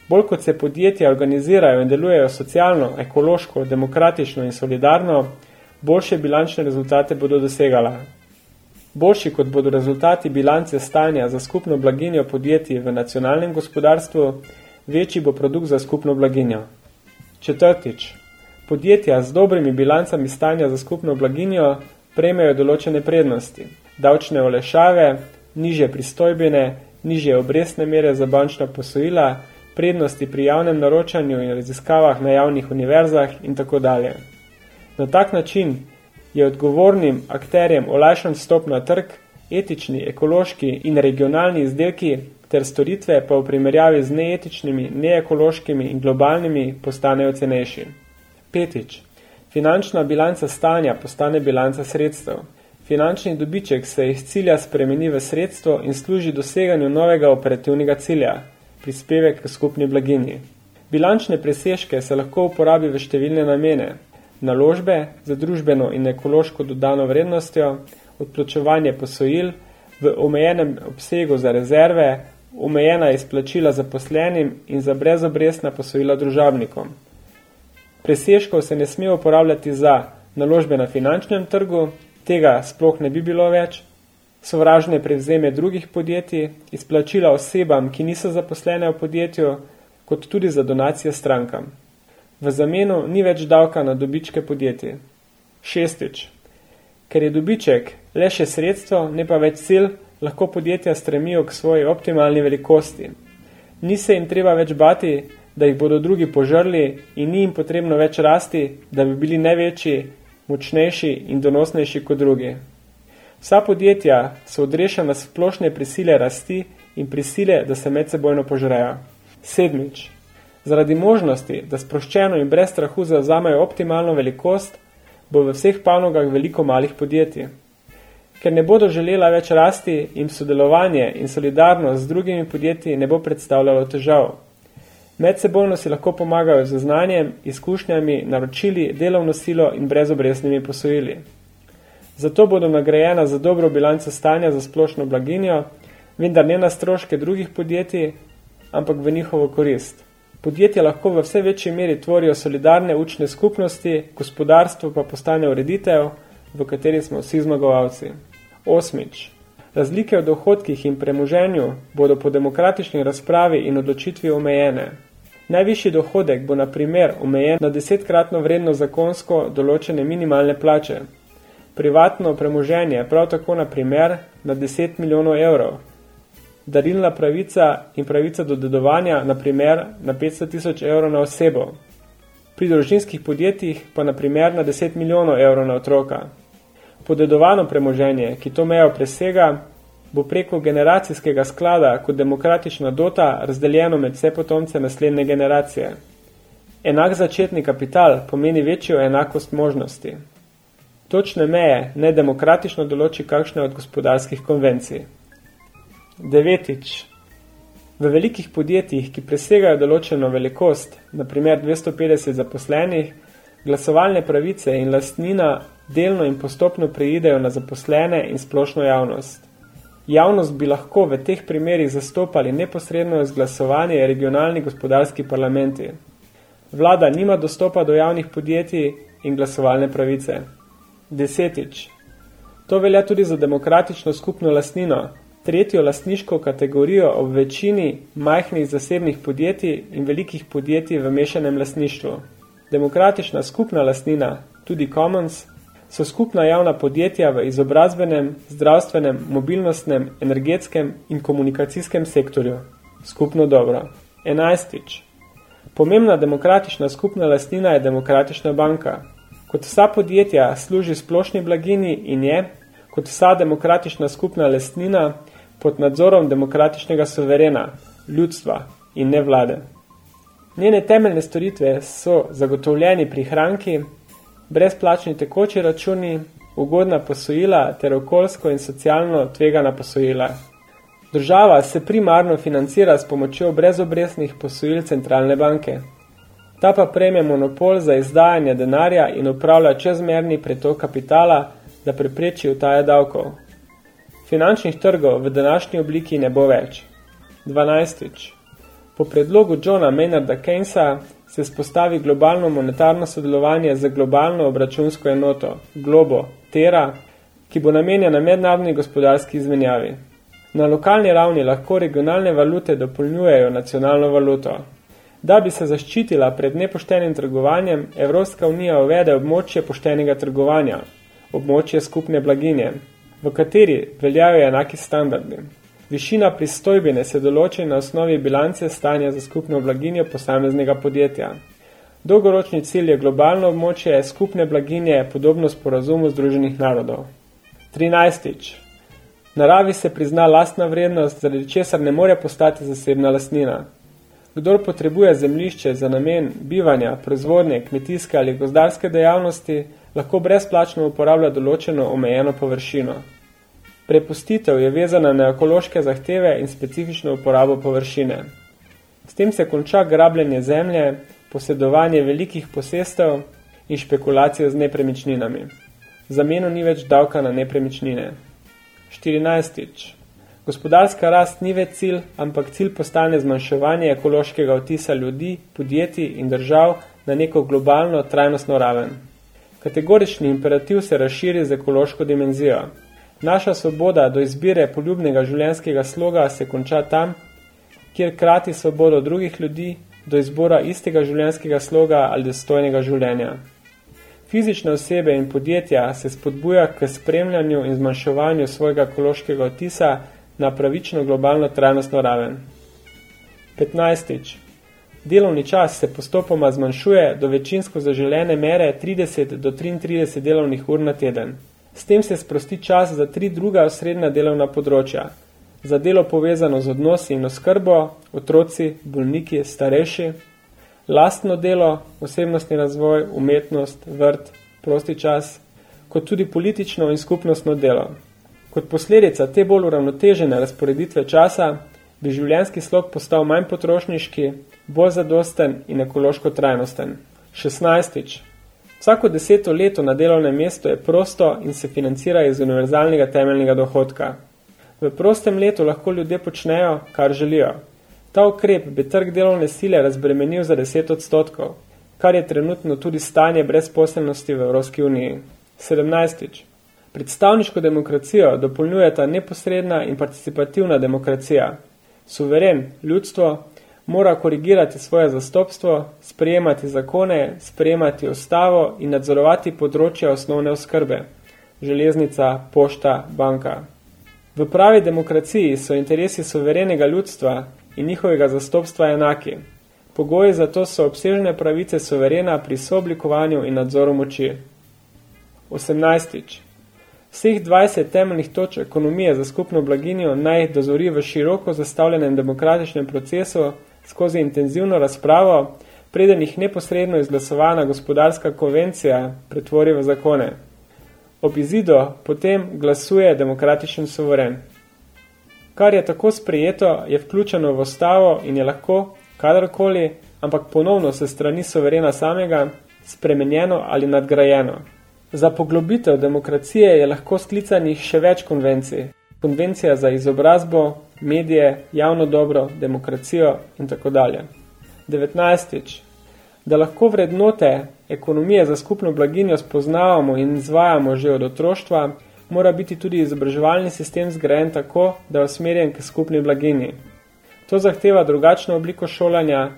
Bolj kot se podjetja organizirajo in delujejo socialno, ekološko, demokratično in solidarno, boljše bilančne rezultate bodo dosegala. Boljši kot bodo rezultati bilance stanja za skupno blaginjo podjetij v nacionalnem gospodarstvu, večji bo produkt za skupno blaginjo. Četrtič. Podjetja z dobrimi bilancami stanja za skupno blaginjo prejmejo določene prednosti, davčne olešave, niže pristojbine nižje obrestne mere za bančna posojila, prednosti pri javnem naročanju in raziskavah na javnih univerzah in tako dalje. Na tak način je odgovornim akterjem olajšan stop na trg, etični, ekološki in regionalni izdelki ter storitve pa v primerjavi z neetičnimi, neekološkimi in globalnimi postanejo cenejši. Petič. Finančna bilanca stanja postane bilanca sredstev. Finančni dobiček se iz cilja spremeni v sredstvo in služi doseganju novega operativnega cilja, prispevek k skupni blagini. Bilančne presežke se lahko uporabi v številne namene, naložbe za družbeno in ekološko dodano vrednostjo, odplačevanje posojil v omejenem obsegu za rezerve, omejena izplačila zaposlenim in za brezobrestna posojila družabnikom. Presežkov se ne sme uporabljati za naložbe na finančnem trgu, tega sploh ne bi bilo več, sovražne prevzeme drugih podjetij, izplačila osebam, ki niso zaposlene v podjetju, kot tudi za donacije strankam. V zamenu ni več davka na dobičke podjetij. Šestič. Ker je dobiček le še sredstvo, ne pa več cilj, lahko podjetja stremijo k svoji optimalni velikosti. Ni se jim treba več bati, da jih bodo drugi požrli in ni jim potrebno več rasti, da bi bili največji, močnejši in donosnejši kot drugi. Vsa podjetja so odrešena splošne prisile rasti in prisile, da se medsebojno požrejo. Sedmič. Zaradi možnosti, da sproščeno in brez strahu zavzamejo optimalno velikost, bo v vseh panogah veliko malih podjetij. Ker ne bodo želela več rasti, jim sodelovanje in solidarnost z drugimi podjetji ne bo predstavljalo težav. Medsebojno si lahko pomagajo z znanjem, izkušnjami, naročili, delovno silo in brezobresnimi posojili. Zato bodo nagrajena za dobro bilanco stanja za splošno blaginjo, vendar ne na stroške drugih podjetij, ampak v njihovo korist. Podjetja lahko v vse večji meri tvorijo solidarne učne skupnosti, gospodarstvo pa postane ureditev, v kateri smo vsi zmagovalci. Osmič. Razlike v dohodkih in premoženju bodo po demokratični razpravi in odločitvi omejene. Najvišji dohodek bo na primer omejen na desetkratno vredno zakonsko določene minimalne plače. Privatno premoženje prav tako na primer na 10 milijonov evrov. Darilna pravica in pravica do dedovanja na primer na 500 tisoč evrov na osebo. Pri družinskih podjetjih pa na primer na 10 milijonov evrov na otroka. Podedovano premoženje, ki to mejo presega, bo preko generacijskega sklada kot demokratična dota razdeljeno med vse potomce naslednje generacije. Enak začetni kapital pomeni večjo enakost možnosti. Točne meje nedemokratično določi kakšne od gospodarskih konvencij. Devetič. V velikih podjetjih, ki presegajo določeno velikost, naprimer 250 zaposlenih, glasovalne pravice in lastnina delno in postopno preidejo na zaposlene in splošno javnost. Javnost bi lahko v teh primerih zastopali neposredno izglasovanje regionalni gospodarski parlamenti. Vlada nima dostopa do javnih podjetij in glasovalne pravice. Desetič. To velja tudi za demokratično skupno lastnino, tretjo lastniško kategorijo ob večini majhnih zasebnih podjetij in velikih podjetij v mešanem lastništvu. Demokratična skupna lastnina, tudi commons, so skupna javna podjetja v izobrazbenem, zdravstvenem, mobilnostnem, energetskem in komunikacijskem sektorju. Skupno dobro. Enajstič. Pomembna demokratična skupna lastnina je demokratična banka. Kot vsa podjetja služi splošni blagini in je, kot vsa demokratična skupna lastnina, pod nadzorom demokratičnega suverena, ljudstva in ne vlade. Njene temeljne storitve so zagotovljeni prihranki, brezplačni tekoči računi, ugodna posojila ter okoljsko in socialno tvegana posojila. Država se primarno financira s pomočjo brezobresnih posojil centralne banke. Ta pa prejme monopol za izdajanje denarja in upravlja čezmerni pretok kapitala, da prepreči utaje davkov. Finančnih trgov v današnji obliki ne bo več. 12. Po predlogu Johna Maynarda Keynesa se spostavi globalno monetarno sodelovanje za globalno obračunsko enoto, Globo, Tera, ki bo namenjena mednarodni gospodarski izmenjavi. Na lokalni ravni lahko regionalne valute dopolnjujejo nacionalno valuto. Da bi se zaščitila pred nepoštenim trgovanjem, Evropska unija uvede območje poštenega trgovanja, območje skupne blaginje, v kateri veljajo enaki standardi. Višina pristojbine se določi na osnovi bilance stanja za skupno blaginjo posameznega podjetja. Dolgoročni cilj je globalno območje skupne blaginje podobno sporazumu Združenih narodov. 13. Naravi se prizna lastna vrednost, zaradi česar ne more postati zasebna lastnina. Kdor potrebuje zemljišče za namen bivanja, proizvodnje, kmetijske ali gozdarske dejavnosti, lahko brezplačno uporablja določeno omejeno površino. Prepustitev je vezana na ekološke zahteve in specifično uporabo površine. S tem se konča grabljenje zemlje, posedovanje velikih posestev in špekulacijo z nepremičninami. Zameno ni več davka na nepremičnine. 14. Gospodarska rast ni več cilj, ampak cilj postane zmanjševanje ekološkega otisa ljudi, podjetij in držav na neko globalno trajnostno raven. Kategorični imperativ se razširi z ekološko dimenzijo. Naša svoboda do izbire poljubnega življenjskega sloga se konča tam, kjer krati svobodo drugih ljudi do izbora istega življenjskega sloga ali dostojnega življenja. Fizične osebe in podjetja se spodbuja k spremljanju in zmanjševanju svojega ekološkega otisa na pravično globalno trajnostno raven. 15. Delovni čas se postopoma zmanjšuje do večinsko zaželene mere 30 do 33 delovnih ur na teden. S tem se sprosti čas za tri druga osrednja delovna področja. Za delo povezano z odnosi in oskrbo, otroci, bolniki, starejši, lastno delo, osebnostni razvoj, umetnost, vrt, prosti čas, kot tudi politično in skupnostno delo. Kot posledica te bolj uravnotežene razporeditve časa bi življenjski slog postal manj potrošniški, bolj zadosten in ekološko trajnosten. 16. Vsako deseto leto na delovnem mestu je prosto in se financira iz univerzalnega temeljnega dohodka. V prostem letu lahko ljudje počnejo, kar želijo. Ta ukrep bi trg delovne sile razbremenil za 10 odstotkov, kar je trenutno tudi stanje brezposelnosti v Evropski uniji. 17. Predstavniško demokracijo dopolnjujeta neposredna in participativna demokracija. Suveren, ljudstvo, mora korigirati svoje zastopstvo, sprejemati zakone, sprejemati ostavo in nadzorovati področja osnovne oskrbe, železnica, pošta, banka. V pravi demokraciji so interesi soverenega ljudstva in njihovega zastopstva enaki. Pogoji za to so obsežne pravice soverena pri sooblikovanju in nadzoru moči. 18. Vseh 20 temeljnih točk ekonomije za skupno blaginjo naj dozori v široko zastavljenem demokratičnem procesu, skozi intenzivno razpravo, preden jih neposredno izglasovana gospodarska konvencija pretvori v zakone. Ob izidu potem glasuje demokratičen soveren. Kar je tako sprejeto, je vključeno v ostavo in je lahko, kadarkoli, ampak ponovno se strani soverena samega, spremenjeno ali nadgrajeno. Za poglobitev demokracije je lahko sklicanih še več konvencij. Konvencija za izobrazbo, medije, javno dobro, demokracijo in tako dalje. 19. Da lahko vrednote ekonomije za skupno blaginjo spoznavamo in izvajamo že od otroštva, mora biti tudi izobraževalni sistem zgrajen tako, da je usmerjen k skupni blaginji. To zahteva drugačno obliko šolanja,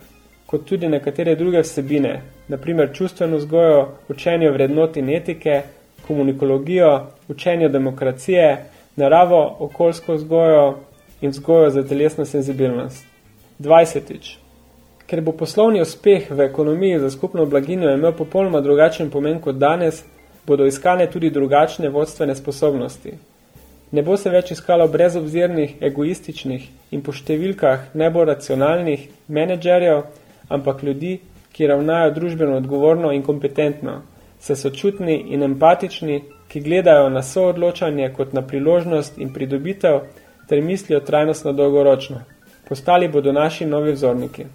kot tudi nekatere druge vsebine, naprimer čustveno vzgojo, učenje vrednot in etike, komunikologijo, učenje demokracije, naravo, okoljsko vzgojo, in vzgojo za telesno senzibilnost. 20. Ker bo poslovni uspeh v ekonomiji za skupno blaginjo imel popolnoma drugačen pomen kot danes, bodo iskane tudi drugačne vodstvene sposobnosti. Ne bo se več iskalo brezobzirnih, egoističnih in po številkah najbolj racionalnih menedžerjev, ampak ljudi, ki ravnajo družbeno odgovorno in kompetentno, se sočutni in empatični, ki gledajo na soodločanje kot na priložnost in pridobitev, ter mislijo trajnostno dolgoročno. Postali bodo naši novi vzorniki.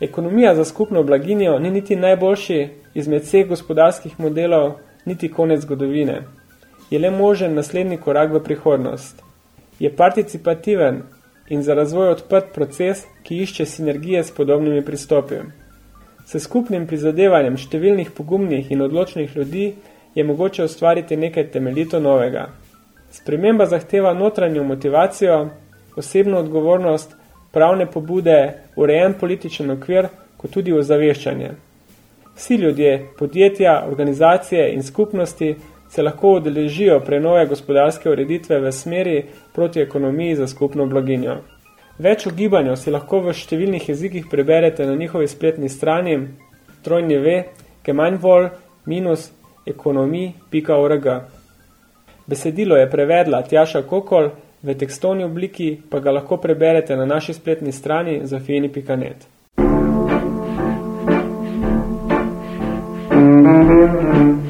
Ekonomija za skupno blaginjo ni niti najboljši izmed vseh gospodarskih modelov, niti konec zgodovine. Je le možen naslednji korak v prihodnost. Je participativen in za razvoj odprt proces, ki išče sinergije s podobnimi pristopi. S skupnim prizadevanjem številnih pogumnih in odločnih ljudi je mogoče ustvariti nekaj temeljito novega. Sprememba zahteva notranjo motivacijo, osebno odgovornost, pravne pobude, urejen političen okvir, kot tudi ozaveščanje. Vsi ljudje, podjetja, organizacije in skupnosti se lahko odeležijo prenove gospodarske ureditve v smeri proti ekonomiji za skupno blaginjo. Več o gibanju si lahko v številnih jezikih preberete na njihovi spletni strani trojni v kemanjvol-ekonomi.org. Besedilo je prevedla Tjaša Kokol, v tekstovni obliki pa ga lahko preberete na naši spletni strani zafini.net. I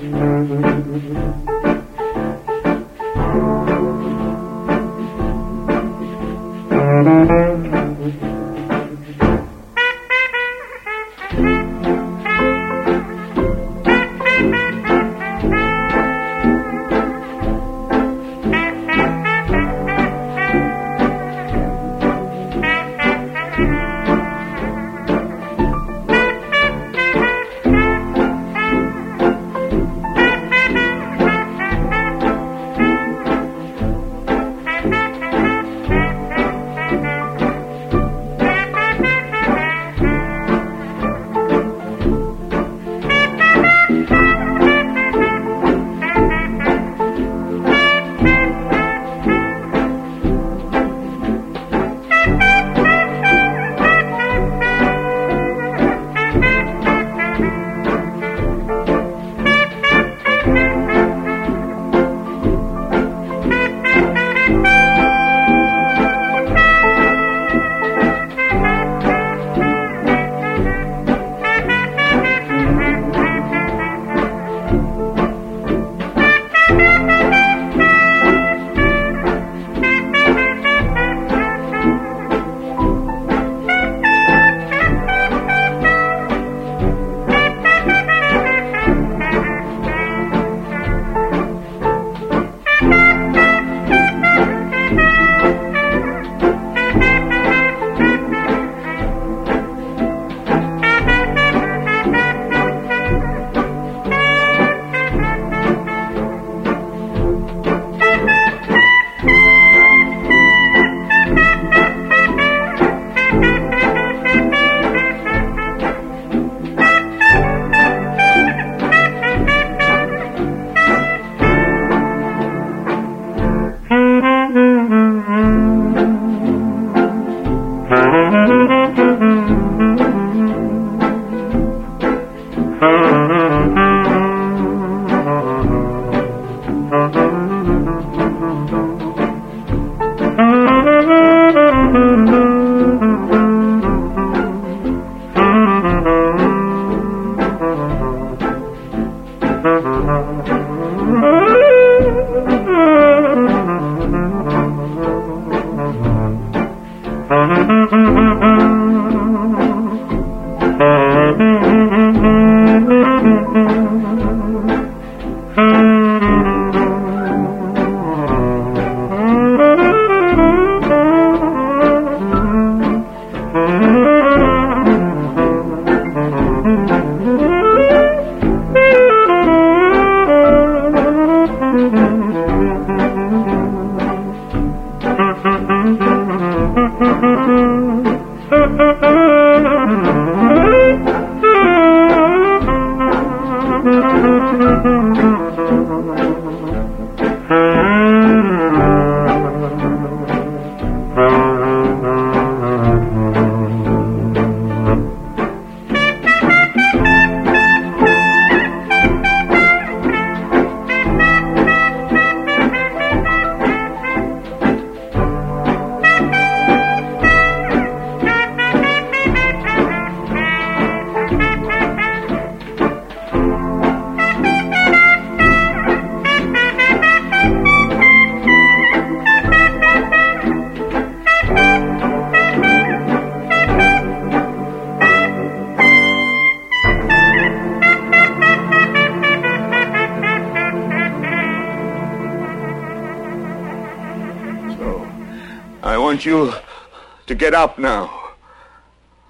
get up now.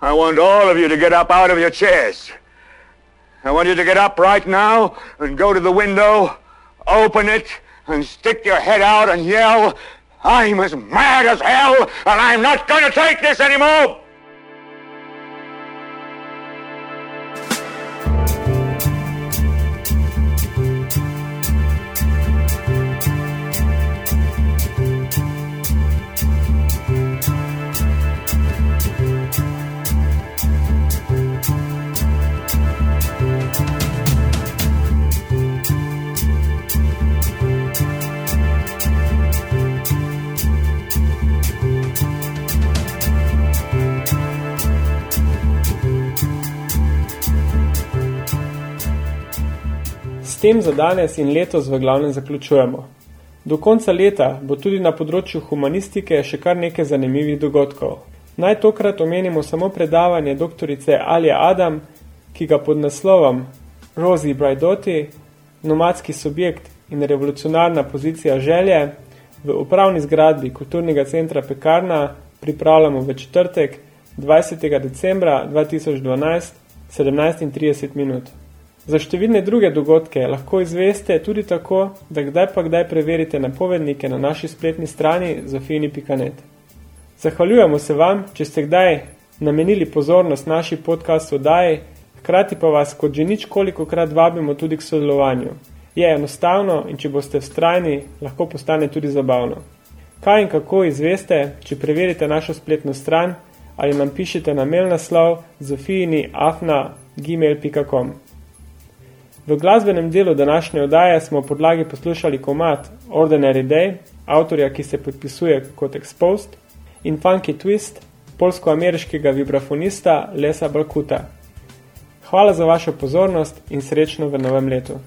I want all of you to get up out of your chairs. I want you to get up right now and go to the window, open it, and stick your head out and yell, I'm as mad as hell, and I'm not going to take this anymore! Tem za danes in letos v glavnem zaključujemo. Do konca leta bo tudi na področju humanistike še kar nekaj zanimivih dogodkov. Naj tokrat omenimo samo predavanje doktorice Alija Adam, ki ga pod naslovom Rosie Braidotti, nomadski subjekt in revolucionarna pozicija želje v upravni zgradbi kulturnega centra Pekarna pripravljamo v četrtek 20. decembra 2012 17.30 minut. Za številne druge dogodke lahko izveste tudi tako, da kdaj pa kdaj preverite napovednike na naši spletni strani zofini.net. Zahvaljujemo se vam, če ste kdaj namenili pozornost naši podcast oddaji, hkrati pa vas kot že nič kolikokrat vabimo tudi k sodelovanju. Je enostavno in če boste vztrajni, lahko postane tudi zabavno. Kaj in kako izveste, če preverite našo spletno stran ali nam pišete na mail naslov zofijini afna gmail.com. V glasbenem delu današnje oddaje smo podlagi poslušali komat Ordinary Day, avtorja, ki se podpisuje kot Exposed, in Funky Twist, polsko-ameriškega vibrafonista Lesa Balkuta. Hvala za vašo pozornost in srečno v novem letu.